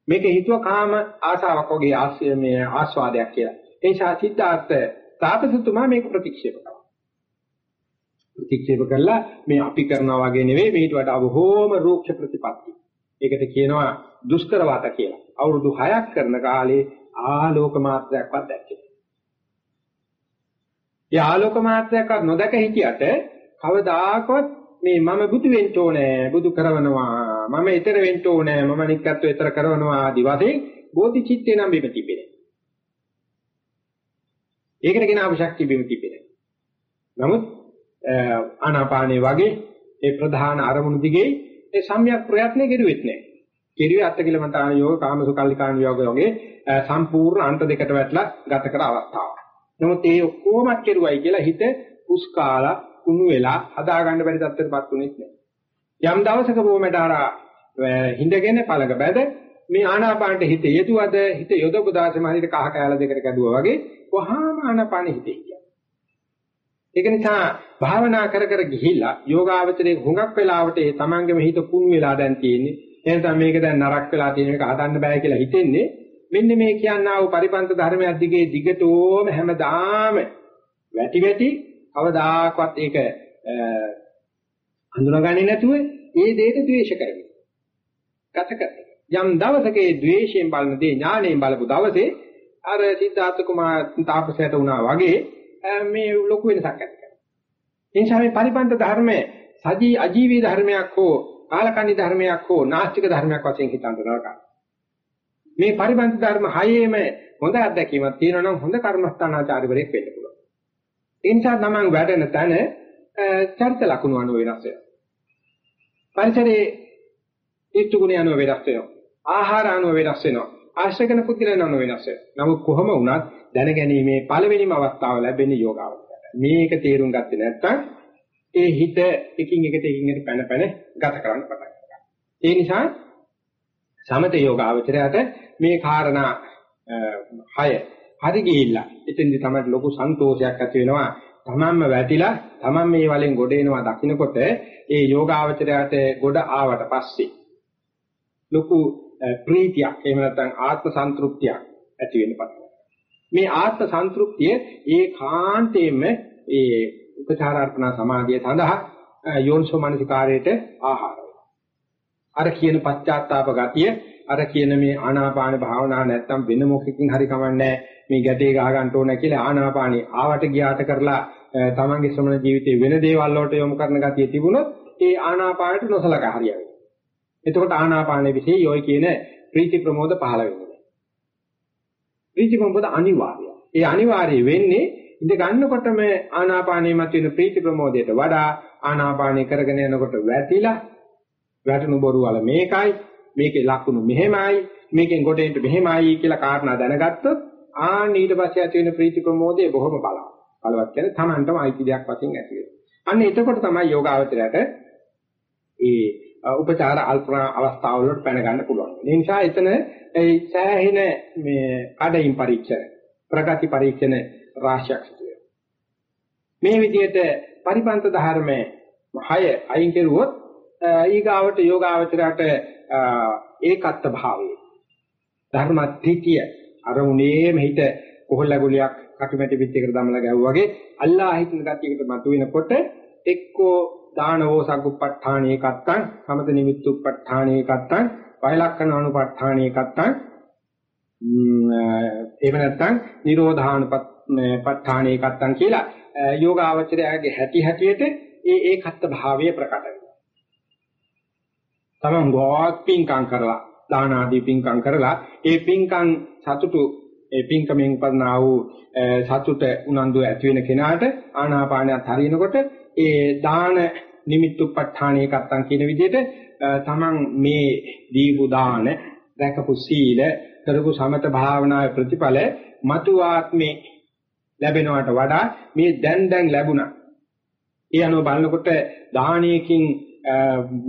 මේක හිතුව කාම ආසාවක් වගේ ආශ්‍රය මේ ආස්වාදයක් කියලා. ඒ නිසා සිද්ධාර්ථ තාපසතුමා මේක ප්‍රතික්ෂේප කළා. ප්‍රතික්ෂේප කළා මේ අපි කරනවා වගේ නෙවෙයි මේට වඩා බොහෝම රූක්ෂ ප්‍රතිපත්ති. ඒකට කියනවා දුෂ්කර වාත කියලා. අවුරුදු 6ක් කරන කාලේ ආලෝක මාත්‍රයක්වත් දැක්කේ. ඒ ආලෝක මාත්‍රයක්වත් නොදක හිටියට කවදාකවත් මේ මම බුදු වෙන්න ඕනේ බුදු කරවනවා මම ඊතර වෙන්න ඕනේ මම නික්කත්ව ඊතර කරවනවා ආදි වශයෙන් බෝධිචිත්තේ නම් බිම තිබෙන්නේ. ඒකට කියන අවශ්‍යක්තිය බිම තිබෙන්නේ. නමුත් ආනාපානේ වගේ ඒ ප්‍රධාන අරමුණු දිගේ ඒ සම්‍යක් ප්‍රයත්න කෙරුවෙත් නැහැ. කෙරුවේ අත්කිලමතාන යෝග කාමසුකල්ලිකාන යෝග වගේ සම්පූර්ණ අන්ත දෙකට වැටලා ගත කර අවස්ථාවක්. නමුත් ඒ ඔක්කොමත් කෙරුවයි කියලා හිත පුස්කාලා කුණු වෙලා හදාගන්න බැරි තත්ත්වයකටපත් උනේත් නැහැ. යම් දවසක බොමෙට අර හිඳගෙන පළඟ බැද මේ ආනාපානට හිත යෙදුවද හිත යොදපු දාසෙම හරියට කහ කැල දෙකට කැඩුවා වගේ කොහාම ආනාපානෙ හිතේ කියන්නේ. ඒක නිසා භාවනා කර කර ගිහිල්ලා යෝගාවචරයේ හුඟක් වෙලාවට ඒ තමන්ගේම හිත කුණු වෙලා දැන් තියෙන්නේ. එහෙනම් මේක දැන් නරක වෙලා තියෙන එක හදන්න බෑ කියලා හිතෙන්නේ. මෙන්න මේ කියන්නා වූ පරිපන්ත ධර්මයක් දිගේ දිගටම හැමදාම වැටි වැටි කවදාකවත් ඒක හඳුනාගන්නේ නැතුව ඒ දෙයට ද්වේෂ කරමින් ගත කරනවා. යම් දවසක ඒ ද්වේෂයෙන් බලන දේ ඥාණයෙන් බලපු දවසේ අර සිද්ධාර්ථ කුමාර තාපසයට වුණා වගේ මේ ලොකු වෙනසක් ඇති කරනවා. ඒ නිසා මේ පරිපන්ත ධර්මයේ සජී අජීවී ධර්මයක් හෝ කාලකන්ණි ධර්මයක් හෝ නාස්තික ධර්මයක් වශයෙන් හිතන්න නරකයි. මේ පරිපන්ත ධර්ම හයේම හොඳ අත්දැකීමක් තියෙනවා නම් හොඳ කර්මස්ථානාචාර්යවරයෙක් වෙන්න පුළුවන්. ඒ නිසා තමන් වැඩෙන තැන චරිත ලක්ෂණ අනුව වෙනස් වෙනවා. පරිසරයේ ඊත්තු ගුණ අනුව වෙනස් වෙනවා. ආහාර අනුව වෙනස් වෙනවා. ආශ්‍රය කරන පුද්ගලයන් අනුව වෙනස් වෙනවා. නමුත් කොහොම වුණත් දැනගැනීමේ පළවෙනිම අවස්ථාව ලැබෙන්නේ යෝගාවචරයට. මේක තේරුම් ගත්තේ නැත්නම් ඒ හිත එකින් එකට එකින් එකට පැන පැන ගත කරන්න පටන් ගන්නවා. ඒ නිසා සමත යෝගාවචරයට මේ කාරණා හය හරි ගිහිල්ලා එතෙන්දි තමයි ලොකු සන්තෝෂයක් ඇති වෙනවා. තමන්ම වැටිලා තමන් මේ වලෙන් ගොඩ එනවා දකින්නකොට ඒ යෝගාවචරයට ගොඩ ආවට පස්සේ ලොකු ප්‍රීතියක් එහෙම නැත්නම් ආත්ම සන්තුෂ්තියක් ඇති වෙන්න පටන් මේ ආත්ම සන්තුෂ්තිය ඒකාන්තයෙන්ම ඒ උපචාරාර්පණ සමාධිය සඳහා යෝනිසෝ මනසිකාරයට ආහාර අර කියන පශ්චාත්තාප ගතිය අර කියන මේ ආනාපාන භාවනාව නැත්තම් වෙන මොකකින් හරි කමන්නේ මේ ගැටේ ගහ ගන්න ඕන කියලා ආනාපානි ආවට ගියාට කරලා තමන්ගේ ශ්‍රමණ ජීවිතේ වෙන දේවල් වලට යොමු කරන ගතිය තිබුණොත් ඒ ආනාපානට නොසලකා හරියයි. එතකොට ආනාපානෙ વિશે යොයි කියන ප්‍රීති ප්‍රමෝද පහළ වෙනවා. ප්‍රීති ප්‍රමෝද අනිවාර්යයි. ඒ අනිවාර්ය වෙන්නේ ඉඳ ගන්නකොටම ආනාපානයේ මත වෙන ප්‍රීති ප්‍රමෝදයට වඩා ආනාපානය කරගෙන යනකොට වැටිලා වැටුණු බොරු වල මේකයි මේකේ ලක්ෂණ මෙහෙමයි මේකෙන් ගොඩේට මෙහෙමයි කියලා කාරණා දැනගත්තොත් ආන් ඊට පස්සේ ඇති වෙන ප්‍රීති ප්‍රමෝදය බොහොම බලවත්. බලවත් කියන්නේ Tamanටම අයිති දෙයක් වශයෙන් ඇති වෙනවා. අන්න එතකොට තමයි යෝගාවචරයට ඒ උපචාර අල්පනා අවස්ථාව වලට පැන ගන්න පුළුවන්. ඒ නිසා එතන ඒ සෑහෙන මේ කඩින් පරීක්ෂණ ප්‍රගති පරීක්ෂණ රාශියක් සිදු මේ විදිහට පරිපන්ත ධර්මයේ හය අයින් කෙරුවොත් ඊගාවට යෝගාවචරයට ඒකත්ත භාවයේ ධර්මත්‍ත්‍ය අරුණේම හිත කොහොල්ලගුලියක් කටුමැටි පිටියකට දමලා ගැහුවා වගේ අල්ලා හිතන ගතියකට මතුවෙනකොට එක්කෝ දානවෝ සග්ගුප්පඨාණේ කත්තං සමත නිමිත්තුප්පඨාණේ කත්තං වයලක්කන අනුපඨාණේ කත්තං එහෙම නැත්නම් නිරෝධානුපඨාණේ කත්තං කියලා යෝගාවචරයාගේ හැටි හැටියට ඒ ඒකත්ත භාවය ප්‍රකට වෙනවා. තමන් ගෝක් පින්කම් කරලා දාන ආදී පින්කම් කරලා ඒ පින්කම් සතුටු ඒ පින්කමෙන් පන්නා වූ සතුට උනන්දු ඇති වෙන කෙනාට ආනාපානයත් හරිනකොට ඒ දාන නිමිත්තුප්පඨාණේ කත්තන් කියන විදිහට තමන් මේ දීපු දාන දැකපු සීල කරපු සමත භාවනාවේ ප්‍රතිඵල මතු ආත්මේ ලැබෙනවට වඩා මේ දැන් දැන් ලැබුණා. ඒ අනුව බලනකොට දාහණයකින්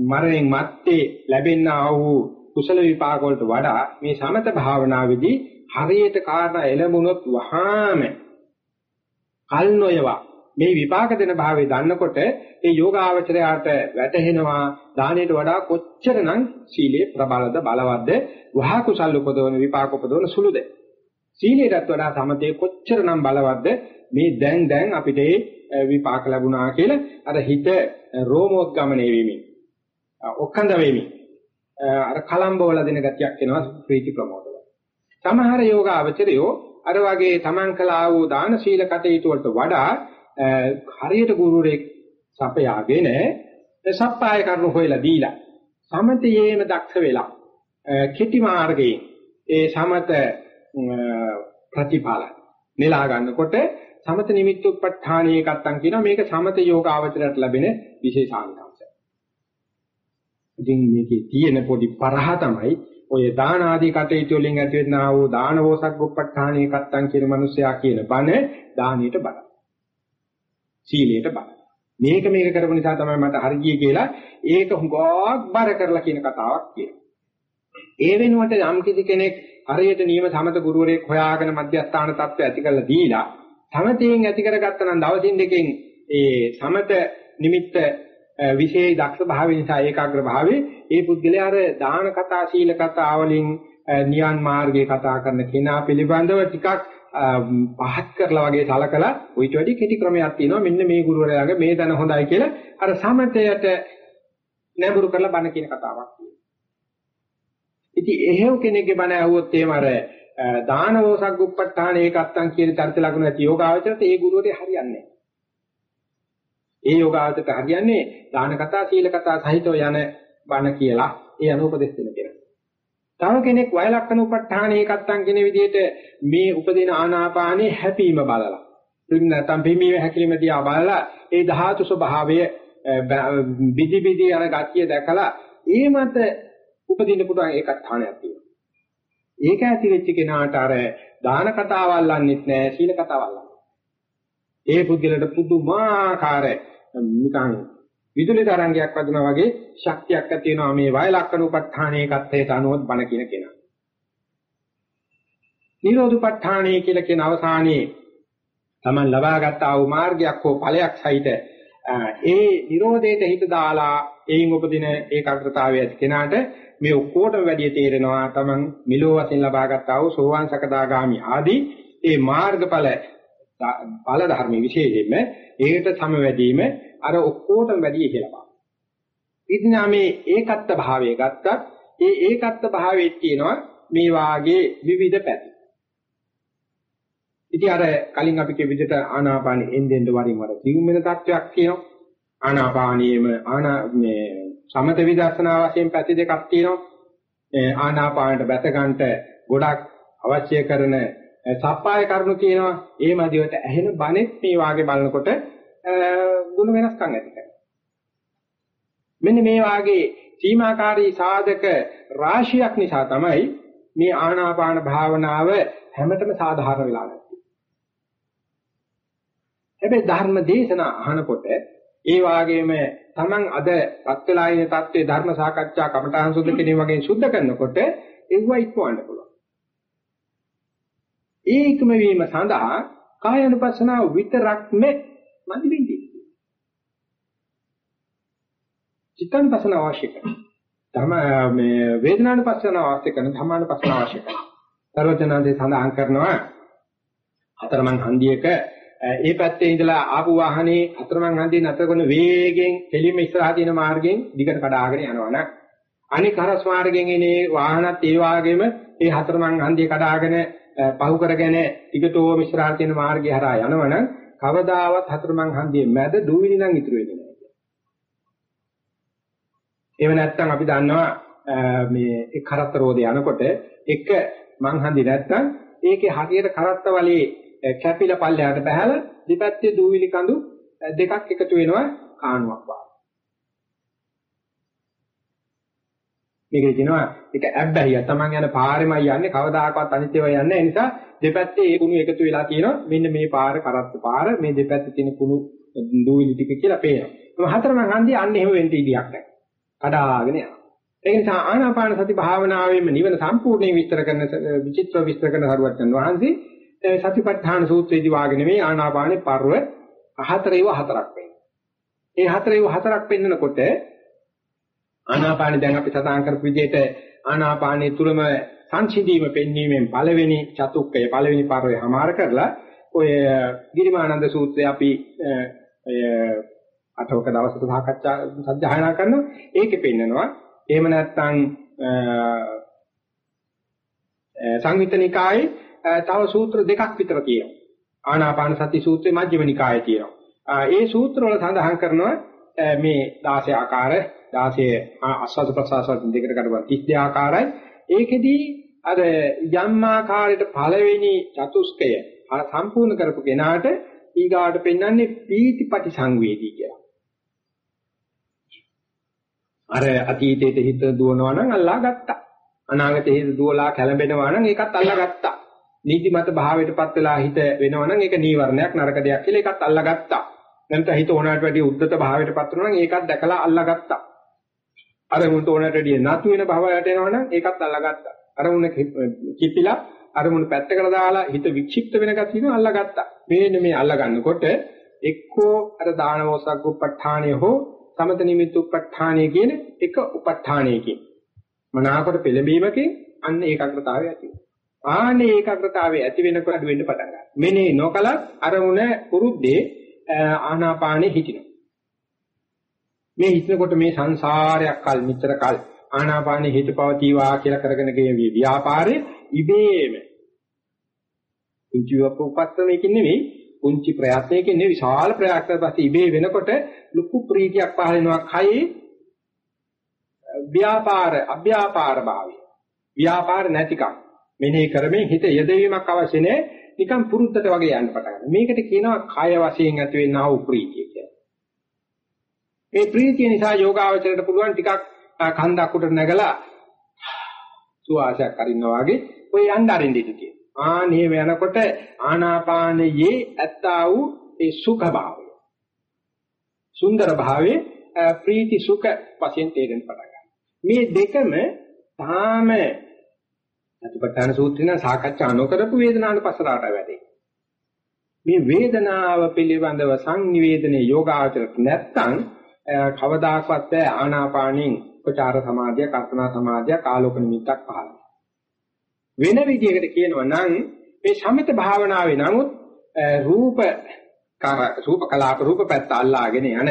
මරණයෙන් මත්තේ ලැබෙනා වූ කුසල විපාක වලට වඩා මේ සමත භාවනාවේදී හරියට කාරණා එළඹුණොත් වහාම කල් නොයවා. මේ විපාක දෙන භාවයේ දන්නකොට ඒ යෝගාවචරයාට වැටහෙනවා දාණයට වඩා කොච්චරනම් සීලේ ප්‍රබලද බලවත්ද වහා කුසල් උපදවන විපාක උපදවන සුළුද? සීලයටත් වඩා සමතේ කොච්චරනම් බලවත්ද? මේ දැන් දැන් අපිට විපාක ලැබුණා කියලා අර හිත රෝමෝද්ගමණය වෙමින් ඔක්කඳ වෙමින් අර කලම්බවල දෙන ගතියක් එනවා ප්‍රීති ප්‍රමෝදවල. සමහර යෝග අවචරයෝ අර වගේ තමන් කළා වූ දාන සීල කටයුතු වලට වඩා හරියට ගුරුරෙක් සපයාගෙන සප්පාය කරනු හොයලා දීලා සමතයේම දක්ෂ වෙලා කෙටි මාර්ගයේ ඒ සමත ප්‍රතිඵල නෙලා ගන්නකොට සමත නිමිත්තුප්පඨානීය කත්තන් කියනවා මේක සමත යෝගාවචරයට ලැබෙන විශේෂාංගංශය. ඉතින් මේකේ තියෙන පොඩි පරහ තමයි ඔය දාන ආදී කටයුතු වලින් ඇති වෙනා වූ දානවෝසග්ගුප්පඨානීය කත්තන් කියන මිනිසයා කියන බණ දානියට බණ. සීලයට බණ. මේක මේක කරපු නිසා තමයි මට හරියි කියලා ඒක හුඟක් බර කරලා කියන කතාවක් කියනවා. ඒ වෙනුවට යම් කිසි කෙනෙක් හරියට නියම සමත ගුරුවරයෙක් හොයාගෙන මධ්‍යස්ථාන තත්ත්වය ඇති කරලා දීලා සමතයෙන් ඇති කරගත්තා නම් දවසින් දෙකෙන් ඒ සමත නිමිත්ත විශේෂ දක්ෂ භාවය නිසා ඒකාග්‍ර භාවයේ ඒ පුද්ගලයා අර දාන කතා සීල කතා වලින් නියන් මාර්ගයේ කතා කරන කෙනා පිළිබඳව ටිකක් පහත් කරලා වගේ සලකලා ඊට වැඩි කෙටි ක්‍රමයක් තියෙනවා මෙන්න මේ ගුරුවරයාගේ මේ දන හොඳයි කියලා අර සමතයට නැඹුරු කරලා බණ කියන කතාවක් තියෙනවා. ඉතින් එහෙව් කෙනෙක්ගේ බණ ඇහුවොත් එහෙම අර දානවෝ සග්ගුප්පඨාන ඒකත්තන් කියන චරිත ලකුණු ඇති යෝගාවචරයට ඒ ගුරුවරයා හරියන්නේ නැහැ. ඒ යෝගාවචරයට හරියන්නේ දාන කතා සීල කතා සහිතව යන බණ කියලා ඒ අනුපදෙස් දෙන කෙනා. තව කෙනෙක් වයලක්කන උපට්ඨාන ඒකත්තන් කියන විදිහට මේ උපදින ආනාපානේ හැපීම බලලා. පින්න නැත්නම් පිම්මීම හැකිලිම දිහා බලලා ඒ ධාතු ස්වභාවය බිදි බිදි යන ගතිය දැකලා ඒ මත උපදින්න පුළුවන් ඒකත්ථානයක් තියෙනවා. ඒක ඇති වෙච්ච කෙනාට අර දාන කතාවල් අන්නෙත් නෑ සීල කතාවල් අන්නෙත්. ඒ පුද්ගලට පුදුමාකාර නිකන් විදුලි තරංගයක් වදිනා වගේ ශක්තියක් ඇති වෙනවා මේ වය ලක්කන උපත්ථානයේ කත්තේට අනුවත් බණ කියන කෙනා. නිරෝධුපත්ථානයේ කියලා කියන අවසානයේ Taman ලබාගත් ආ වූ මාර්ගයක් හෝ ඵලයක් සහිත ඒ නිරෝධයට හිත දාලා එයින් උපදින ඒකාග්‍රතාවය ඇති කෙනාට මේ ඔක්කොටම වැඩිය තේරෙනවා තමන් මිලෝ වශයෙන් ලබාගත් ආ වූ සෝවාන් සකදාගාමි ආදී ඒ මාර්ගඵල ඵල ධර්ම විශේෂයෙන්ම ඒකට සමවැදීම අර ඔක්කොටම වැඩිය කියලා බලන්න. ඉතින් මේ ඒකත්ත භාවය ගත්තත් ඒ ඒකත්ත භාවයේ තියෙනවා මේ වාගේ විවිධ පැති. ඉතින් අර කලින් අපි කිය විදිහට ආනාපානෙ එන්නෙන් වරින් වර සිවුම් වෙන තත්වයක් කියනවා. ආනාපානියේම ආනා මේ සමත විදර්ශනා වශයෙන් පැති දෙකක් තියෙනවා. ආනාපානට බැස ගන්නට ගොඩක් අවශ්‍ය කරන සප්පාය කරුණු තියෙනවා. ඒ මැදිවට ඇහෙන බණෙත් මේ වාගේ බලනකොට ගුණ වෙනස්කම් ඇති කරනවා. මෙන්න මේ වාගේ සීමාකාරී සාධක රාශියක් නිසා තමයි මේ ආනාපාන භාවනාව හැමතෙම සාධාරණ වෙලා නැත්තේ. හැබැයි ධර්ම දේශනා අහනකොට ඒ වාගේම Taman අද පත් වෙලා ඉන්න தත්ත්වයේ ධර්ම සාකච්ඡා කමඨාන් සුද්ධ කෙනේ වගේ සුද්ධ කරනකොට ඒව ඉක්වන්න පුළුවන්. ඒකම වීම සඳහා කාය අනුපස්සනාව විතරක්ම මදි වෙන්නේ. චිත්තන්පසන අවශ්‍ය කරනවා. ධම මේ වේදනානුපස්සන අවශ්‍ය කරන ධම්මානුපස්සන අවශ්‍ය කරනවා. සර්වඥාන්සේ සඳහන් කරනවා හතරමං හන්දියක ඒ පැත්තේ ඉඳලා ආපු වාහනේ අතරමං හන්දියේ නැතර කරන වේගෙන් එළිම ඉස්සරහා තියෙන මාර්ගයෙන් දිගට කඩාගෙන යනවනම් අනික හරස් මාර්ගයෙන් එනේ වාහනත් ඒ වාගේම ඒ හතරමං හන්දිය කඩාගෙන පහු කරගෙන ටිකටෝම ඉස්සරහා තියෙන මාර්ගය හරහා යනවනම් කවදාවත් හතරමං හන්දියේ මැද දූවිලි නම් ඉතුරු වෙන්නේ නැහැ. එහෙම නැත්නම් අපි දන්නවා මේ එක් කරත්ත රෝදේ යනකොට එක මං හන්දි නැත්නම් ඒකේ හරියට කරත්ත වලේ කැපිලා පල්ලයට බහැලා දෙපැත්තේ දූවිලි කඳු දෙකක් එකතු වෙනවා කාණුවක් වගේ. මේකේ කියනවා ඒක ඇබ්බැහිය. Taman යන පාරෙමයි යන්නේ කවදාකවත් අනිත් ඒවා යන්නේ. ඒ නිසා දෙපැත්තේ ඒ කුණු එකතු වෙලා තියෙනවා. මෙන්න මේ පාර කරත්ත පාර මේ දෙපැත්තේ තියෙන කුණු දූවිලි ටික කියලා පේනවා. හතරම හන්දිය අන්න එහෙම වෙන්න ඉඩයක් නැහැ. කඩාගෙන යනවා. ඒ නිසා ආනාපාන සති භාවනාවෙම නිවන සම්පූර්ණයෙන් විස්තර කරන විචිත්‍ර විස්තර කරන හරුවත්යන් වහන්සේ සතිපට්ඨාන සූත්‍රයේදී වාගෙන මේ ආනාපානේ පර්ව හතරේව හතරක් වෙනවා. ඒ හතරේව හතරක් පෙන්නකොට ආනාපානේ දැන් අපි සදාන් කරපු විදිහට ආනාපානේ තුලම සංසිඳීම පෙන්වීමෙන් පළවෙනි චතුක්කය පළවෙනි පර්වය හමාර කරලා ඔය ගිරිමානන්ද සූත්‍රය අපි ඔය අටවක දවසක සාකච්ඡා සජ්ජායනා කරනවා ඒකේ පෙන්නනවා එහෙම නැත්නම් සංයුත්තනිකායේ තව සූත්‍ර දෙකක් විතර තියෙනවා. ආනාපාන සති සූත්‍රයේ මජ්ක්‍ධිම නිකායේ තියෙනවා. ඒ සූත්‍ර වල සඳහන් කරනවා මේ 16 ආකාර 16 අස්වාද ප්‍රසආස දෙකට කඩපුවා 32 ආකාරයි. ඒකෙදී අර යම් ආකාරයකට පළවෙනි චතුස්කය සම්පූර්ණ කරපු කෙනාට ඊගාට පෙන්වන්නේ පීතිපටි සංවේදී කියලා. අර අතීතයේ හිත දුවනවා නම් අල්ලා ගත්තා. අනාගතයේ හිත දුවලා කැළඹෙනවා නම් ඒකත් අල්ලා ගත්තා. නීතිමත් භාවයටපත් වෙලා හිත වෙනවා නම් ඒක නීවරණයක් නරක දෙයක් කියලා ඒකත් අල්ලා ගත්තා. නැත්නම් හිත ඕනකට වැඩිය උද්දත භාවයටපත් වෙනවා නම් ඒකත් දැකලා අල්ලා ගත්තා. අර මුන්ට ඕනකට වැඩිය නතු වෙන භාවයට එනවා නම් ඒකත් අල්ලා ගත්තා. අර මුන්න කිපිලා අර මුන්න පැත්තකට දාලා හිත වික්ෂිප්ත වෙන ගතියන අල්ලා ගත්තා. මේන්න මේ අල්ලා ගන්නකොට එක්කෝ අර දානවෝසක් උපට්ඨානය හෝ සමත නිමිත්ත උපට්ඨානය කියන එක උපට්ඨානයකින් මනාකොට පෙළඹීමකින් අන්න ඒකාග්‍රතාවය ඇති වෙනවා. ආනේ ඒකාග්‍රතාවය ඇති වෙනකොට වෙන්න පටන් ගන්නවා. මෙනේ නොකලත් අරමුණ පුරුද්දේ ආනාපානෙ හිටිනවා. මේ හිතනකොට මේ සංසාරයක් කල් මෙච්චර කල් ආනාපානෙ හිතපවතිවා කියලා කරගෙන ගිය ව්‍යාපාරේ ඉබේම කුංචිවප උපත්තමකින් නෙවෙයි කුංචි ප්‍රයත්නයකින් නෙවෙයි විශාල ප්‍රයත්නයක් පස්සේ ඉබේ වෙනකොට ලොකු ප්‍රීතියක් පහළ වෙනවා කයේ ව්‍යාපාර අභ්‍යාපාර භාවය. ව්‍යාපාර නැතිකම්. මෙනෙහි කරමින් හිත යදවීමක් අවශ්‍ය නැහැ. නිකන් පුරුද්දට වගේ යන්න පටන් ගන්නවා. මේකට කියනවා කය වශයෙන් ඇති වෙනා වූ ප්‍රීතිය. කියලා මේ ප්‍රීතිය නිසා යෝගාවචරයට පුළුවන් ටිකක් කන්දක් උඩ නැගලා සුවාසයක් අරින්නා වගේ ඔය යන්න අරින්න ඉඳී තියෙනවා ආනේ වෙනකොට ආනාපානයේ ඇත්තා වූ ඒ සුඛ භාවය. සුන්දර භාවයේ ප්‍රීති සුඛ වශයෙන් තේරෙන්න පටන් මේ දෙකම තාම අතිපට්ඨාන සූත්‍රේ නම් සාකච්ඡා නොකරපු වේදනානුපස්සනාවට වැඩේ. මේ වේදනාව පිළිබඳව සංනිවේදනයේ යෝගාචරයක් නැත්තම් කවදාකවත් බෑ ආනාපානින් උපචාර සමාධිය, කර්තනා සමාධිය, කාලෝක නිමිත්තක් පහළ. වෙන විදිහකට කියනවා නම් මේ සමිත භාවනාවේ නමුත් රූප රූප කලාප රූප පැත්ත අල්ලාගෙන යන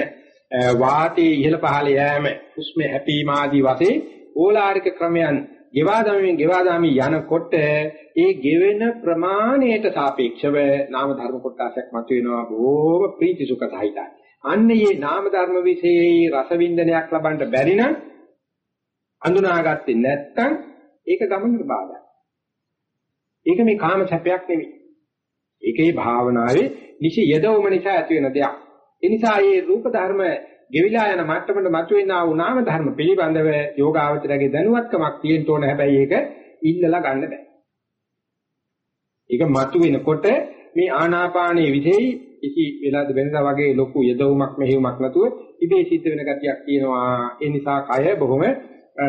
වාතයේ ඉහළ පහළ යෑම හුස්ම හැපීම ආදී වශයෙන් ඕලාරික ක්‍රමයන් ගෙවා දමමින් ගෙවා දමමින් යනකොට ඒ ගෙවෙන ප්‍රමාණයට සාපේක්ෂව නාම ධර්ම කොටසක් මතුවෙනවා බොහොම ප්‍රීති සුඛ සහිතයි. අන්නේ මේ නාම ධර්ම විශේෂයේ රස වින්දනයක් ලබන්න බැරි නම් අඳුනාගත්තේ නැත්නම් ඒක ගමනට බාධායි. ඒක මේ කාම සැපයක් නෙවෙයි. ඒකේ භාවනාවේ නිසි යදවම නිසා ඇති වෙන දෙයක්. ඒ නිසා මේ රූප ධර්ම ගෙවිලා යන මට්ටමට මතුවෙනා වූ නාම ධර්ම පිළිබඳව යෝගාවචරයේ දැනුවත්කමක් තියෙන්න ඕන හැබැයි ඒක ඉල්ලලා ගන්න බෑ. ඒක මතුවෙනකොට මේ ආනාපානයේ විදෙයි කිසි වෙලාද වෙනදා වගේ ලොකු යදවුමක් මෙහෙයුමක් නැතුව ඉබේ සිද්ධ වෙන ගතියක් තියෙනවා. ඒ නිසා කය බොහොම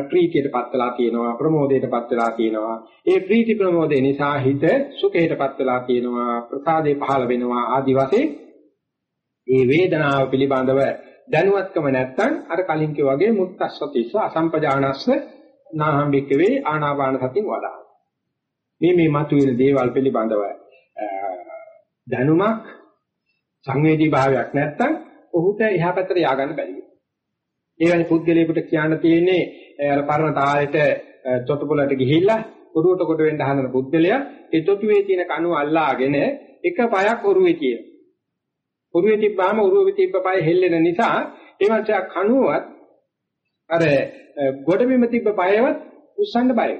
ප්‍රීතියටපත් වෙලා තියෙනවා ප්‍රමෝදයටපත් වෙලා තියෙනවා ඒ ප්‍රීති ප්‍රමෝදේ නිසා හිත සුඛයටපත් වෙලා තියෙනවා ප්‍රසාදේ පහළ වෙනවා ආදි වශයෙන් ඒ වේදනාව පිළිබඳව දැනුවත්කම නැත්නම් අර කලින් වගේ මුත්තස්සතිස්ස අසම්පජානස්ස නාහම්බිකවේ ආනාපාන සතින් වඩා. මේ මේ මතුවෙන දේවල් පිළිබඳව දැනුමක් සංවේදී භාවයක් නැත්නම් ඔහුට එහා පැත්තට ය아가න්න බැරි වෙනවා. ඒ වගේ පුද්ගලයෙකුට කියන්න තියෙන්නේ අර පරණ තාලෙට තොටුපළට ගිහිල්ලා ඔරුවට කොට වෙන්න හදන පුද්ගලයා ඒ තොටුවේ තියෙන කණුව අල්ලාගෙන එක පයක් ඔරුවේ තියෙනවා. ඔරුවේ තිබ්බාම ඔරුවේ තිබ්බ පය හෙල්ලෙන නිසා ඒ මංසයා කණුවත් අර ගොඩබිම තිබ්බ පයවත් උස්සන්න බය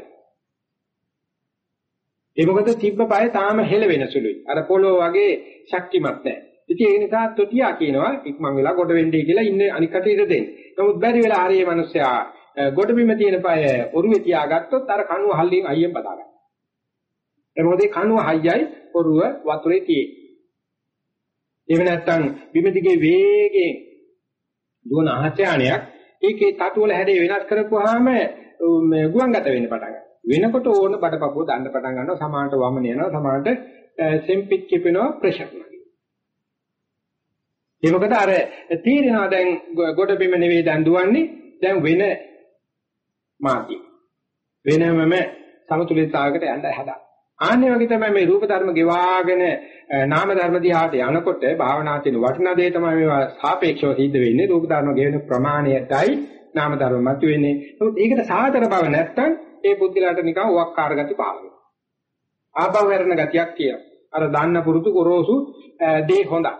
ඒ මොකද තිබ්බ පය තාම හෙල වෙන සුළුයි. අර පොළොව වගේ ශක්තිමත් නැහැ. ඉතින් ඒ නිසා තොටියා කියනවා ඉක්මන් වෙලා ගොඩ වෙන්නේ කියලා ඉන්නේ අනික් කටියට දෙන්න. නමුත් බැරි වෙලා හරිය මිනිස්සයා ගොඩබිම තියෙන පය ඔරුවේ තියාගත්තොත් අර කණුව හල්ලින් අයියෙන් බදා ගන්නවා. ඒ මොකද කණුව හයියයි ඔරුව වතුරේ තියෙන්නේ. එහෙම නැත්නම් බිම දිගේ වේගයෙන් දුවන ආහත්‍යානයක් ඒකේ තතු වල හැඩය වෙනස් කරපුවාම ගුවන්ගත වෙන්න පටන් ගන්නවා. වෙනකොට ඕන බඩපපුව දාන්න පටන් ගන්නවා සමානට වමන යනවා සමානට සෙම්පිච් කිපෙනවා ප්‍රෙෂර් නගිනවා. ඒ මොකද අර තීරණා දැන් ගොඩ බිම නෙවෙයි දැන් දුවන්නේ දැන් වෙන මාති. වෙනමම සමතුලිතතාවයකට යන්න හදා. ආන්නේ වගේ තමයි මේ රූප ධර්ම ගෙවාගෙන නාම ධර්ම දිහාට යනකොට භාවනා තියෙන වටිනා දේ තමයි මේවා සාපේක්ෂව සිද්ධ වෙන්නේ රූප ධර්ම ගෙවෙන ප්‍රමාණයටයි නාම ධර්ම මතුවෙන්නේ. නමුත් ඒකට සාතර බව නැත්තම් ඒ පුද්ගලයාට නිකන් උවක්කාර ගති පහළ වෙනවා. ආපහු හැරෙන ගතියක් කියනවා. අර දන්න පුරුදු ගොරෝසු දේ හොඳයි.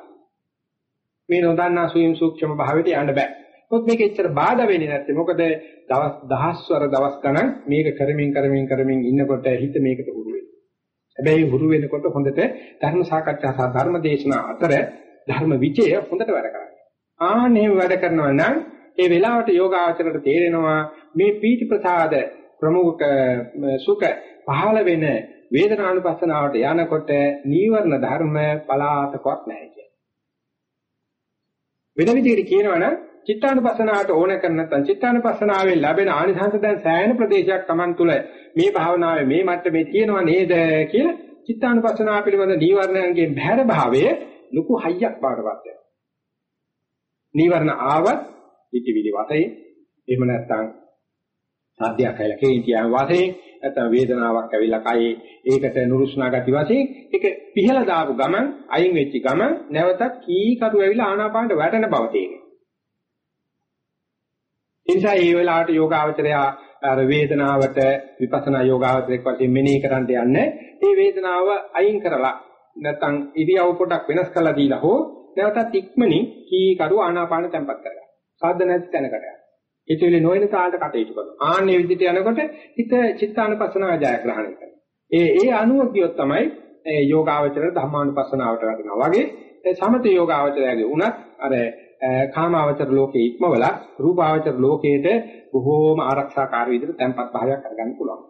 මේ නොදන්නා සුවීම් සූක්ෂම භාවයට යන්න බෑ. මොකද මේක එච්චර බාධා වෙන්නේ නැත්තේ. මොකද දවස් දහස්වර දවස් ගණන් මේක කරමින් කරමින් කරමින් ඉන්නකොට හිත මේකට හුරු වෙනවා. හැබැයි හුරු වෙනකොට හොඳට ධර්ම සාකච්ඡා සහ ධර්ම දේශනා අතර ධර්ම විචය හොඳට වැඩ කරනවා. ආනේ වැඩ කරනවා නම් ඒ වෙලාවට යෝගාචරයට තේරෙනවා මේ පීති ප්‍රසාද ප්‍රමුඛ සුඛ පහළ වෙන වේදනානුපස්සනාවට යනකොට නීවරණ ධර්ම පලාතකවත් නැහැ කියන්නේ. වෙන විදිහට කියනවනම් චිත්තානුපස්සනාවට ඕන කරන නැත්නම් චිත්තානුපස්සනාවේ ලැබෙන ආනිසංස දැන් සෑහෙන ප්‍රදේශයක් Taman තුල මේ භාවනාවේ මේ මට්ටමේ තියෙනව නේද කියලා චිත්තානුපස්සනාව පිළිබඳ නීවරණයන්ගේ බහැර භාවයේ ලොකු හයියක් බාටපත් වෙනවා. නීවරණ ආවත් ඉතිවිලි වතේ එහෙම නැත්නම් සාධ්‍යයක් කියලා කේන්තියන් වශයෙන් නැත්නම් වේදනාවක් ඇවිල්ලා කයේ ඒකට නුරුස්නා ගති වශයෙන් ඒක පිහලා දාපු ගමන් අයින් වෙච්ච ගමන් නැවතත් කී කරු ඇවිල්ලා ආනාපානට වැටෙන බව තේරෙනවා. ඒ නිසා මේ වෙලාවට යෝගාවචරය අර වේදනාවට විපස්සනා යෝගාවචරයක් වශයෙන් මෙනෙහි කරන්න යන්නේ මේ වේදනාව අයින් කරලා නැත්නම් ඉරියව් පොඩක් වෙනස් කරලා දීලා හෝ නැවතත් ඉක්මනින් කී කරු ආනාපාන tempat කරගන්න. සාද්ද නැති තැනකට යන්න. ඒකෙලි නොවන තාලට කටයුතු කරනවා. ආන්නේ විදිහට යනකොට හිත චිත්තානුපස්සනාව ජයග්‍රහණය කරනවා. ඒ ඒ අනුව කියොත් තමයි යෝගාවචර ධම්මානුපස්සනාවට වැටෙනවා. වගේ සමත යෝගාවචරයගේ උනත් අර කාමාවචර ලෝකේ ඉක්මවලා රූපාවචර ලෝකයේට බොහෝම ආරක්ෂාකාරී විදිහට තැම්පත් භාවයක් කරගන්න පුළුවන්.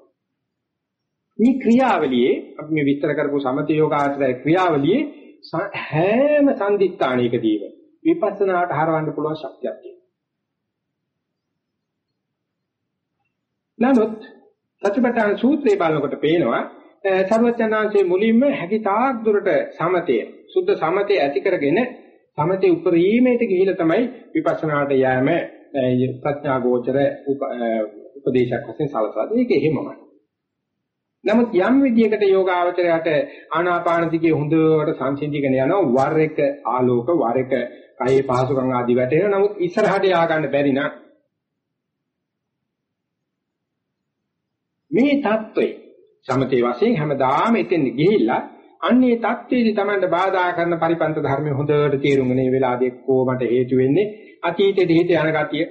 මේ ක්‍රියාවලියේ අපි මේ විස්තර කරපු සමත යෝගාචරයේ ක්‍රියාවලියේ හැම සම්දිස්ථානයකදීම විපස්සනාට හරවන්න පුළුවන් ශක්තියක් තියෙනවා. නමුත් සත්‍යපට්ඨාන සූත්‍රය බලනකොට පේනවා සර්වඥාන්සේ මුලින්ම හැකිතාක් දුරට සමතය සුද්ධ සමතය ඇති කරගෙන සමතේ උපරීමයට ගිහිලා තමයි විපස්සනාට යෑම ප්‍රඥා ගෝචර උපදේශයක් වශයෙන් සලසලා. ඒක එහෙමමයි. නමුත් යම් විදියකට යෝගාවචරයට ආනාපාන දිගේ හොඳට සංසිඳිගෙන යනවා වර එක ආලෝක වර එක කයේ පහසුකම් ආදී වැටෙනවා. නමුත් ඉස්සරහට යා ගන්න බැරි නම් මේ தત્ත්වය සමතේ වශයෙන් හැමදාම එතෙන් ගිහිල්ලා අන්නේ தત્ත්වයේදී Tamanට බාධා කරන පරිපන්ත ධර්ම හොඳට තේරුම් ගනේ වෙලාදී කොහොමට හේතු වෙන්නේ අතීතයේ හිත යන ගතිය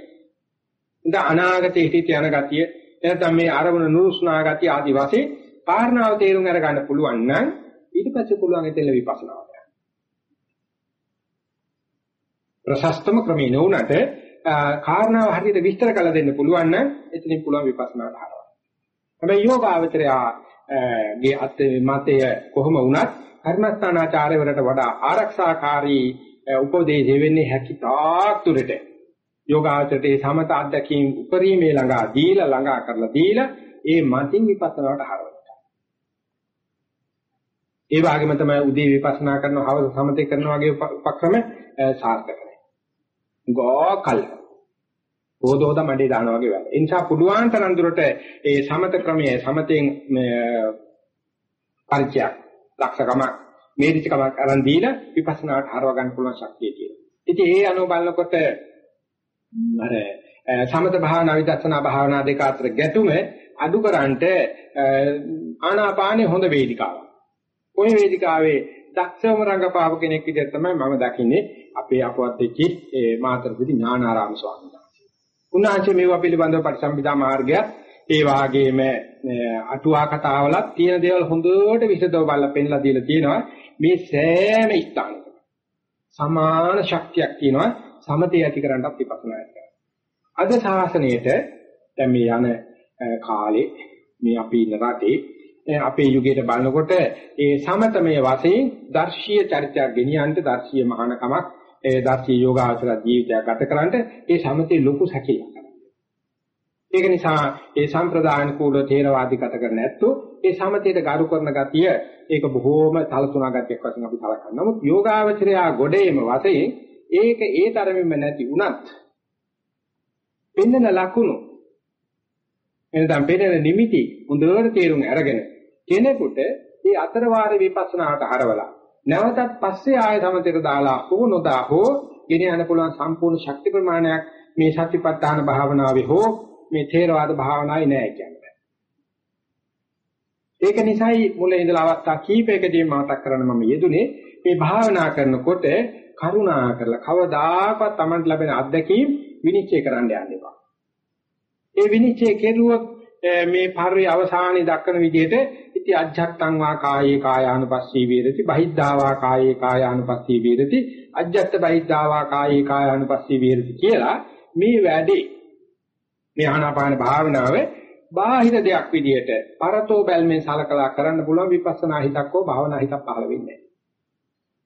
ඉත අනාගතයේ හිත යන ගතිය එතන මේ අරමුණ නුරුස්නා ගතිය ආදි වශයෙන් කාරණාව තේරුම් අරගන්න පුළුවන් නම් ඊට පස්සේ පුළුවන් එතන විපස්සනා කරන්න. ප්‍රශස්තම ක්‍රමී නොඋනට කාරණාව හරියට විස්තර කළ දෙන්න පුළුවන් නම් එතනින් පුළුවන් විපස්සනා ධාරාව. හැබැයි යෝගාවචරයාගේ අත් මතය කොහොම වුණත් කර්මස්ථානාචාර්යවරට වඩා ආරක්ෂාකාරී උපදේශ වෙන්නේ හැකිතාක් තුරට යෝගාචරයේ සමත අධ්‍යක්ීම් උපරිමේ ළඟා දීලා ළඟා කරලා දීලා ඒ මතින් විපස්සනාවට හරවනවා. ඒ වගේම තමයි උදේ විපස්සනා කරනවා හවස සමතේ කරනවා වගේ උපක්‍රම සාර්ථක නැහැ. ගෝකල් හොදෝද මඩේ දානවා වගේ වැඩ. ඒ නිසා පුළුවන් තරම් දුරට ඒ සමත ක්‍රමයේ සමතෙන් පරිචය දක්ෂකම මේරිචකම අරන් දීලා විපස්සනාට හරව ගන්න පුළුවන් ශක්තිය තියෙනවා. ඉතින් ඒ අනුව බලනකොට අර සමත භාවනා විදර්ශනා භාවනා දෙක අතර ගැටුම අඩු කරන්නට ආනාපානේ හොඳ වේදිකාවක්. ওই වේදිකාවේ දක්ෂම රංගපාව කෙනෙක් විදිහට තමයි මම දකින්නේ අපේ අපවත් වෙච්චි ඒ මාතරපිටි ඥානාරාම ස්වාමීන් වහන්සේ. උන්වහන්සේ මේවා පිළිබඳව පරිසම්පදා මාර්ගය ඒ වාගේම අටුවා කතාවලත් තියෙන දේවල් හොඳට විසදව බලලා පෙන්ලා දීලා තියෙනවා. මේ සෑම ස්ථානයක සමාන ශක්තියක් තියෙනවා. සමතේ ඇති කරන්නත් විපස්සනා ඇති අද ශාසනයේට දැන් මේ යන කාලේ මේ අපි ඉන්න රටේ අපේ යුගයට බලනකොට ඒ සමතමය වශයෙන් දර්ශීය චරිතයක් ගෙනියන්න දර්ශීය මහානකමක් ඒ දර්ශී යෝගාචර ජීවිතයක් ගත කරන්නට ඒ සමතේ ලොකු සැකයක්. ඒක නිසා ඒ සම්ප්‍රදායන කූල තේරවාදී ගත කරන ඇත්තෝ ඒ සමතේට ගරු කරන ගතිය ඒක බොහෝම තලතුණා ගතියක් වශයෙන් අපි සලකනවා. නමුත් යෝගාචරයා ගොඩේම වශයෙන් ඒක ඒ තරමින්ම නැති වුණත් පෙන්නන ලකුණු එනනම් පෙන්නන නිමිති හොඳට තේරුම් අරගෙන කෙනෙකුට මේ අතර වාරේ විපස්සනාට හරවලා නැවතත් පස්සේ ආය සමතේට දාලා හෝ නොදා හෝ ගෙන යන පුළුවන් සම්පූර්ණ ශක්ති ප්‍රමාණයක් මේ සතිපට්ඨාන භාවනාවේ හෝ මේ ථේරවාද භාවනාවේ නෑ කියන්නේ. ඒක නිසායි මුලින් ඉඳලා අවස්ථා කීපයකදී මතක් කරන්න මම යෙදුනේ මේ භාවනා කරනකොට කරුණා කරලා කවදාකවත් Taman ලැබෙන අත්දැකීම් විනිශ්චය කරන්න යන්න එපා. ඒ විනිශ්චය කෙරුවොත් මේ පරිවි අවසානයේ දක්වන විදිහට ඉති අජ්ජත්තං වා කායේ කායානුපස්සී වේරති බහිද්ධාවා කායේ කායානුපස්සී වේරති අජ්ජත්ත බහිද්ධාවා කායේ කායානුපස්සී වේරති කියලා මේ වැඩේ මේ ආනාපාන භාවනාවේ බාහිර දෙයක් විදිහට පරතෝ බැල්මෙන් සලකලා කරන්න පුළුවන් විපස්සනා හිතක් හෝ භාවනා හිතක් පහළ වෙන්නේ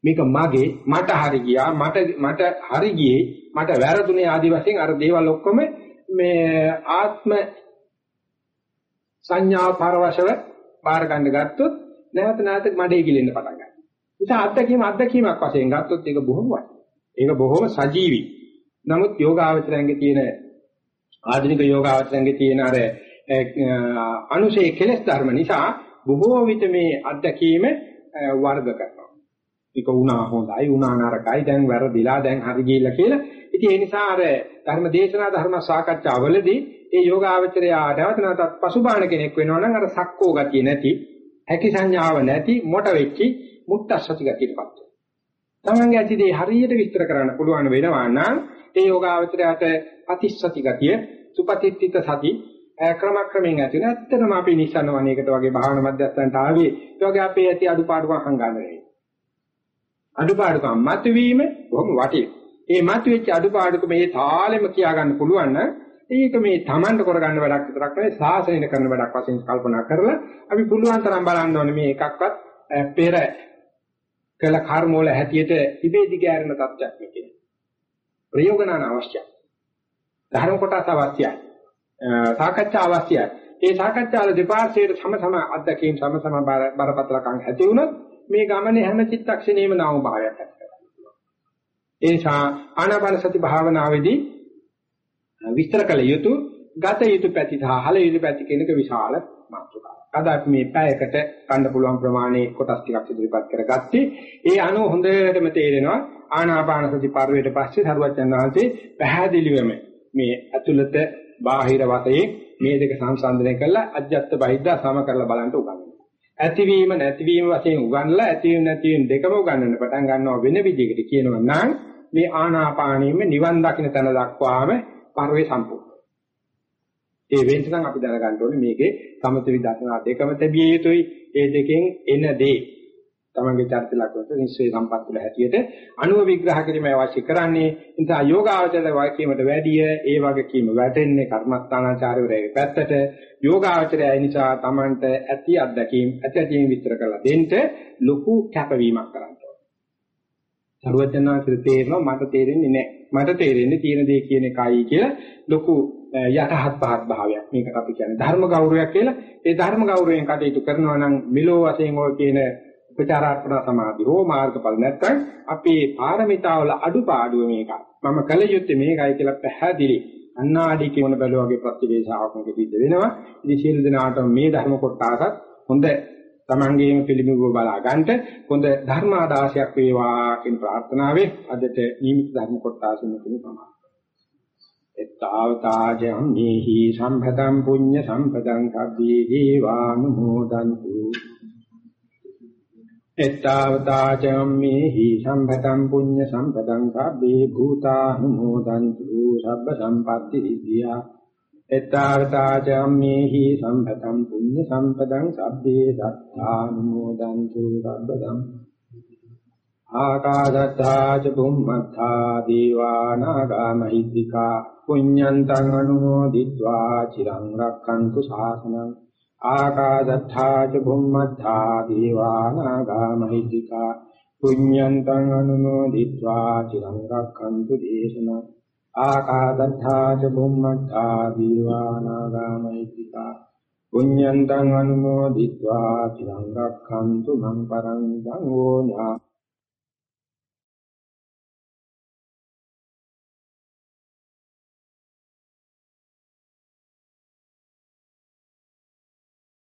මේක මගේ මට හරි ගියා මට මට හරි ගියේ මට වැරදුනේ ආදි වශයෙන් අර දේවල් ඔක්කොම මේ ආත්ම සංඥා පරවශව බාර ගන්න ගත්තොත් නැවත නැවත මඩේ ගිලෙන්න පටන් ගන්නවා. නිසා අත්දැකීම අත්දැකීමක් වශයෙන් ගත්තොත් ඒක බොහොම වටිනවා. ඒක බොහොම සජීවි. නමුත් යෝගාවචරයන්ගේ තියෙන ආධුනික යෝගාවචරයන්ගේ තියෙන අර අනුශේ කෙලස් ධර්ම නිසා බොහෝ විට මේ අත්දැකීම වර්ග කරනවා. ඒක වුණා හොඳයි වුණා නරකයි දැන් වැරදිලා දැන් හරි ගිහිල්ලා කියලා. ඉතින් ඒ නිසා අර ධර්ම දේශනා ධර්ම සාකච්ඡාවලදී ඒ යෝගාවචරය ආඩවත නැතත් පසුබාහන කෙනෙක් වෙනවා නම් අර සක්කෝ ගතිය නැති, හැකි සංඥාව නැති, මොට වෙච්චි මුත්තස්සති ගතියටපත් වෙනවා. තමන්ගේ ඇතිදේ හරියට විස්තර කරන්න පුළුවන් වෙනවා නම් ඒ යෝගාවචරයට අතිස්සති ගතිය, සුපතිත්තිත සති ක්‍රමක්‍රමයෙන් ඇති වෙන ඇත්තටම අපි නිසන වණේකට වගේ භාවනා මධ්‍යස්ථානට ආවේ ඒ වගේ අපේ ඇති අඩුපාඩුකම් හංගන්න නෙවෙයි. අඩුපාඩුකම් මතුවීම බොහොම වටිනවා. ඒ මතුවෙච්ච අඩුපාඩුකම මේ තාලෙම කියා ගන්න පුළුවන් නම් ඒක මේ Tamanට කරගන්න වැඩක් විතරක් නෙවෙයි සාසනෙට කරන වැඩක් වශයෙන් කල්පනා කරලා අපි පුළුවන් තරම් බලන්න ඕනේ මේ එකක්වත් පෙර කළ කර්ම වල හැටියට ඉබේ දිගෑරෙන තත්ත්වයක් නෙකේ. ප්‍රයෝගනාන අවශ්‍යයි. ධර්ම කොටස අවශ්‍යයි. සාකච්ඡා අවශ්‍යයි. ඒ සාකච්ඡාවල දෙපාර්ශ්වයට සම සම අත්දැකීම් සම සම බරපතලකම් ඇති වුණොත් මේ ගමනේ හැම චිත්තක්ෂණේම නාම භාවයක් ඇති කරගන්නවා. ඒ නිසා ආනාපාන සති භාවනාවේදී විස්තර කළ යුතු ගත යුතු පැති සහ හල යුතු පැති කෙනක විශාල මාතෘකාවක්. අද අපි මේ පැයකට ගන්න පුළුවන් ප්‍රමාණයේ කොටස් ටිකක් ඉදිරිපත් කරගත්තේ. ඒ අනුව හොඳටම තේරෙනවා ආනාපාන සති පරිවේට පස්සේ සරුවචන් වහන්සේ පැහැදිලිවම මේ ඇතුළත බාහිර වශයෙන් මේ දෙක සංසන්දනය කරලා අජ්ජත් බහිද්දා සම කරලා බලන්න උගන්වනවා. ඇතිවීම නැතිවීම වශයෙන් උගන්ලා ඇතිවීම නැතිවීම දෙකම උගන්වන්න පටන් ගන්නවා වෙන විදිහකට කියනවා නම් මේ ආනාපානෙම නිවන් දකින්න තැන දක්වාම පරිවේ සම්පූර්ණ. ඒ වෙනස නම් අපි දැනගන්න ඕනේ මේකේ සමත විදර්ශනා දෙකම තිබිය යුතුයි. ඒ දෙකෙන් එන දේ තමන්ගේ චරිත ලක්ෂණ නිශ්චය සම්පත් වල හැටියට අනුව විග්‍රහ කිරීමයි අවශ්‍ය කරන්නේ. ඒ නිසා යෝගාවචර වාක්‍යයට වැඩිය ඒ වගේ කීම වැටෙන්නේ කර්මස්ථානාචාර්යවරයාගේ පැත්තට. යෝගාවචරය ඒ නිසා තමන්ට ඇති අත්දැකීම් ඇති ඇතින් විස්තර කරලා දෙන්න ලොකු කැපවීමක් කරන්න ඕනේ. සරුවචනාංශ තේරෙනවා මට තේරෙන්නේ නැහැ. මට තේරෙන්නේ තියෙන දේ කියන එකයි කියලා ලොකු යටහත් පහත් භාවයක් මේකට අපි කියන්නේ ධර්ම ගෞරවයක් කියලා ඒ ධර්ම ගෞරවයෙන් කටයුතු කරනවා නම් මිලෝ වශයෙන් ඔය කියන උපචාරාර්පණ සමාධි හෝ මාර්ගඵල නැත්නම් අපේ පාරමිතාවල අඩුපාඩුව මේක මම කල යුත්තේ මේකයි කියලා පැහැදිලි අන්නාඩි කියන බැලුවාගේ ප්‍රතිවේශාවක් මේක සිද්ධ වෙනවා ඉතින් සියලු දෙනාට මේ ධර්ම කොටසත් හොඳ තමන්ගේම පිළිඹුව බලා ගන්නට හොඳ ධර්මාදාශයක් වේවා කියන ප්‍රාර්ථනාවෙන් අදට නිමිති ධර්ම කොටස මෙතන සමාප්ත. එත්තාවතාජම් මේහි සම්පතම් පුඤ්ඤ සම්පතං කබ්බේ දීවානුමෝදන්තු. එත්තාවතාචම්මේහි සම්පතං පුඤ්ඤ සම්පතං සබ්බේ භූතානුමෝදන්තු සබ්බ සම්පatti සිද්ධියා එත්තාවතාචම්මේහි සම්පතං පුඤ්ඤ සම්පතං සබ්බේ සත්තානුමෝදන්තු සබ්බදම් ආකාදත්තා ච බුම්මත්තා දීවානාගාමහිත්‍තිකා පුඤ්ඤන්තං අනුමෝදිत्वा චිරං රක්ඛන්තු ශාසනං ආකාදත්තා ච බුම්මත්තා දීවානාගා මහිද්దికා පුඤ්ඤන්තං අනුමෝදිत्वा චිරං රක්ඛන්තු දේශනං ආකාදත්තා ච බුම්මත්තා දීවානාගා මහිද්దికා පුඤ්ඤන්තං අනුමෝදිत्वा චිරං රක්ඛන්තු මං පරං සංඝෝ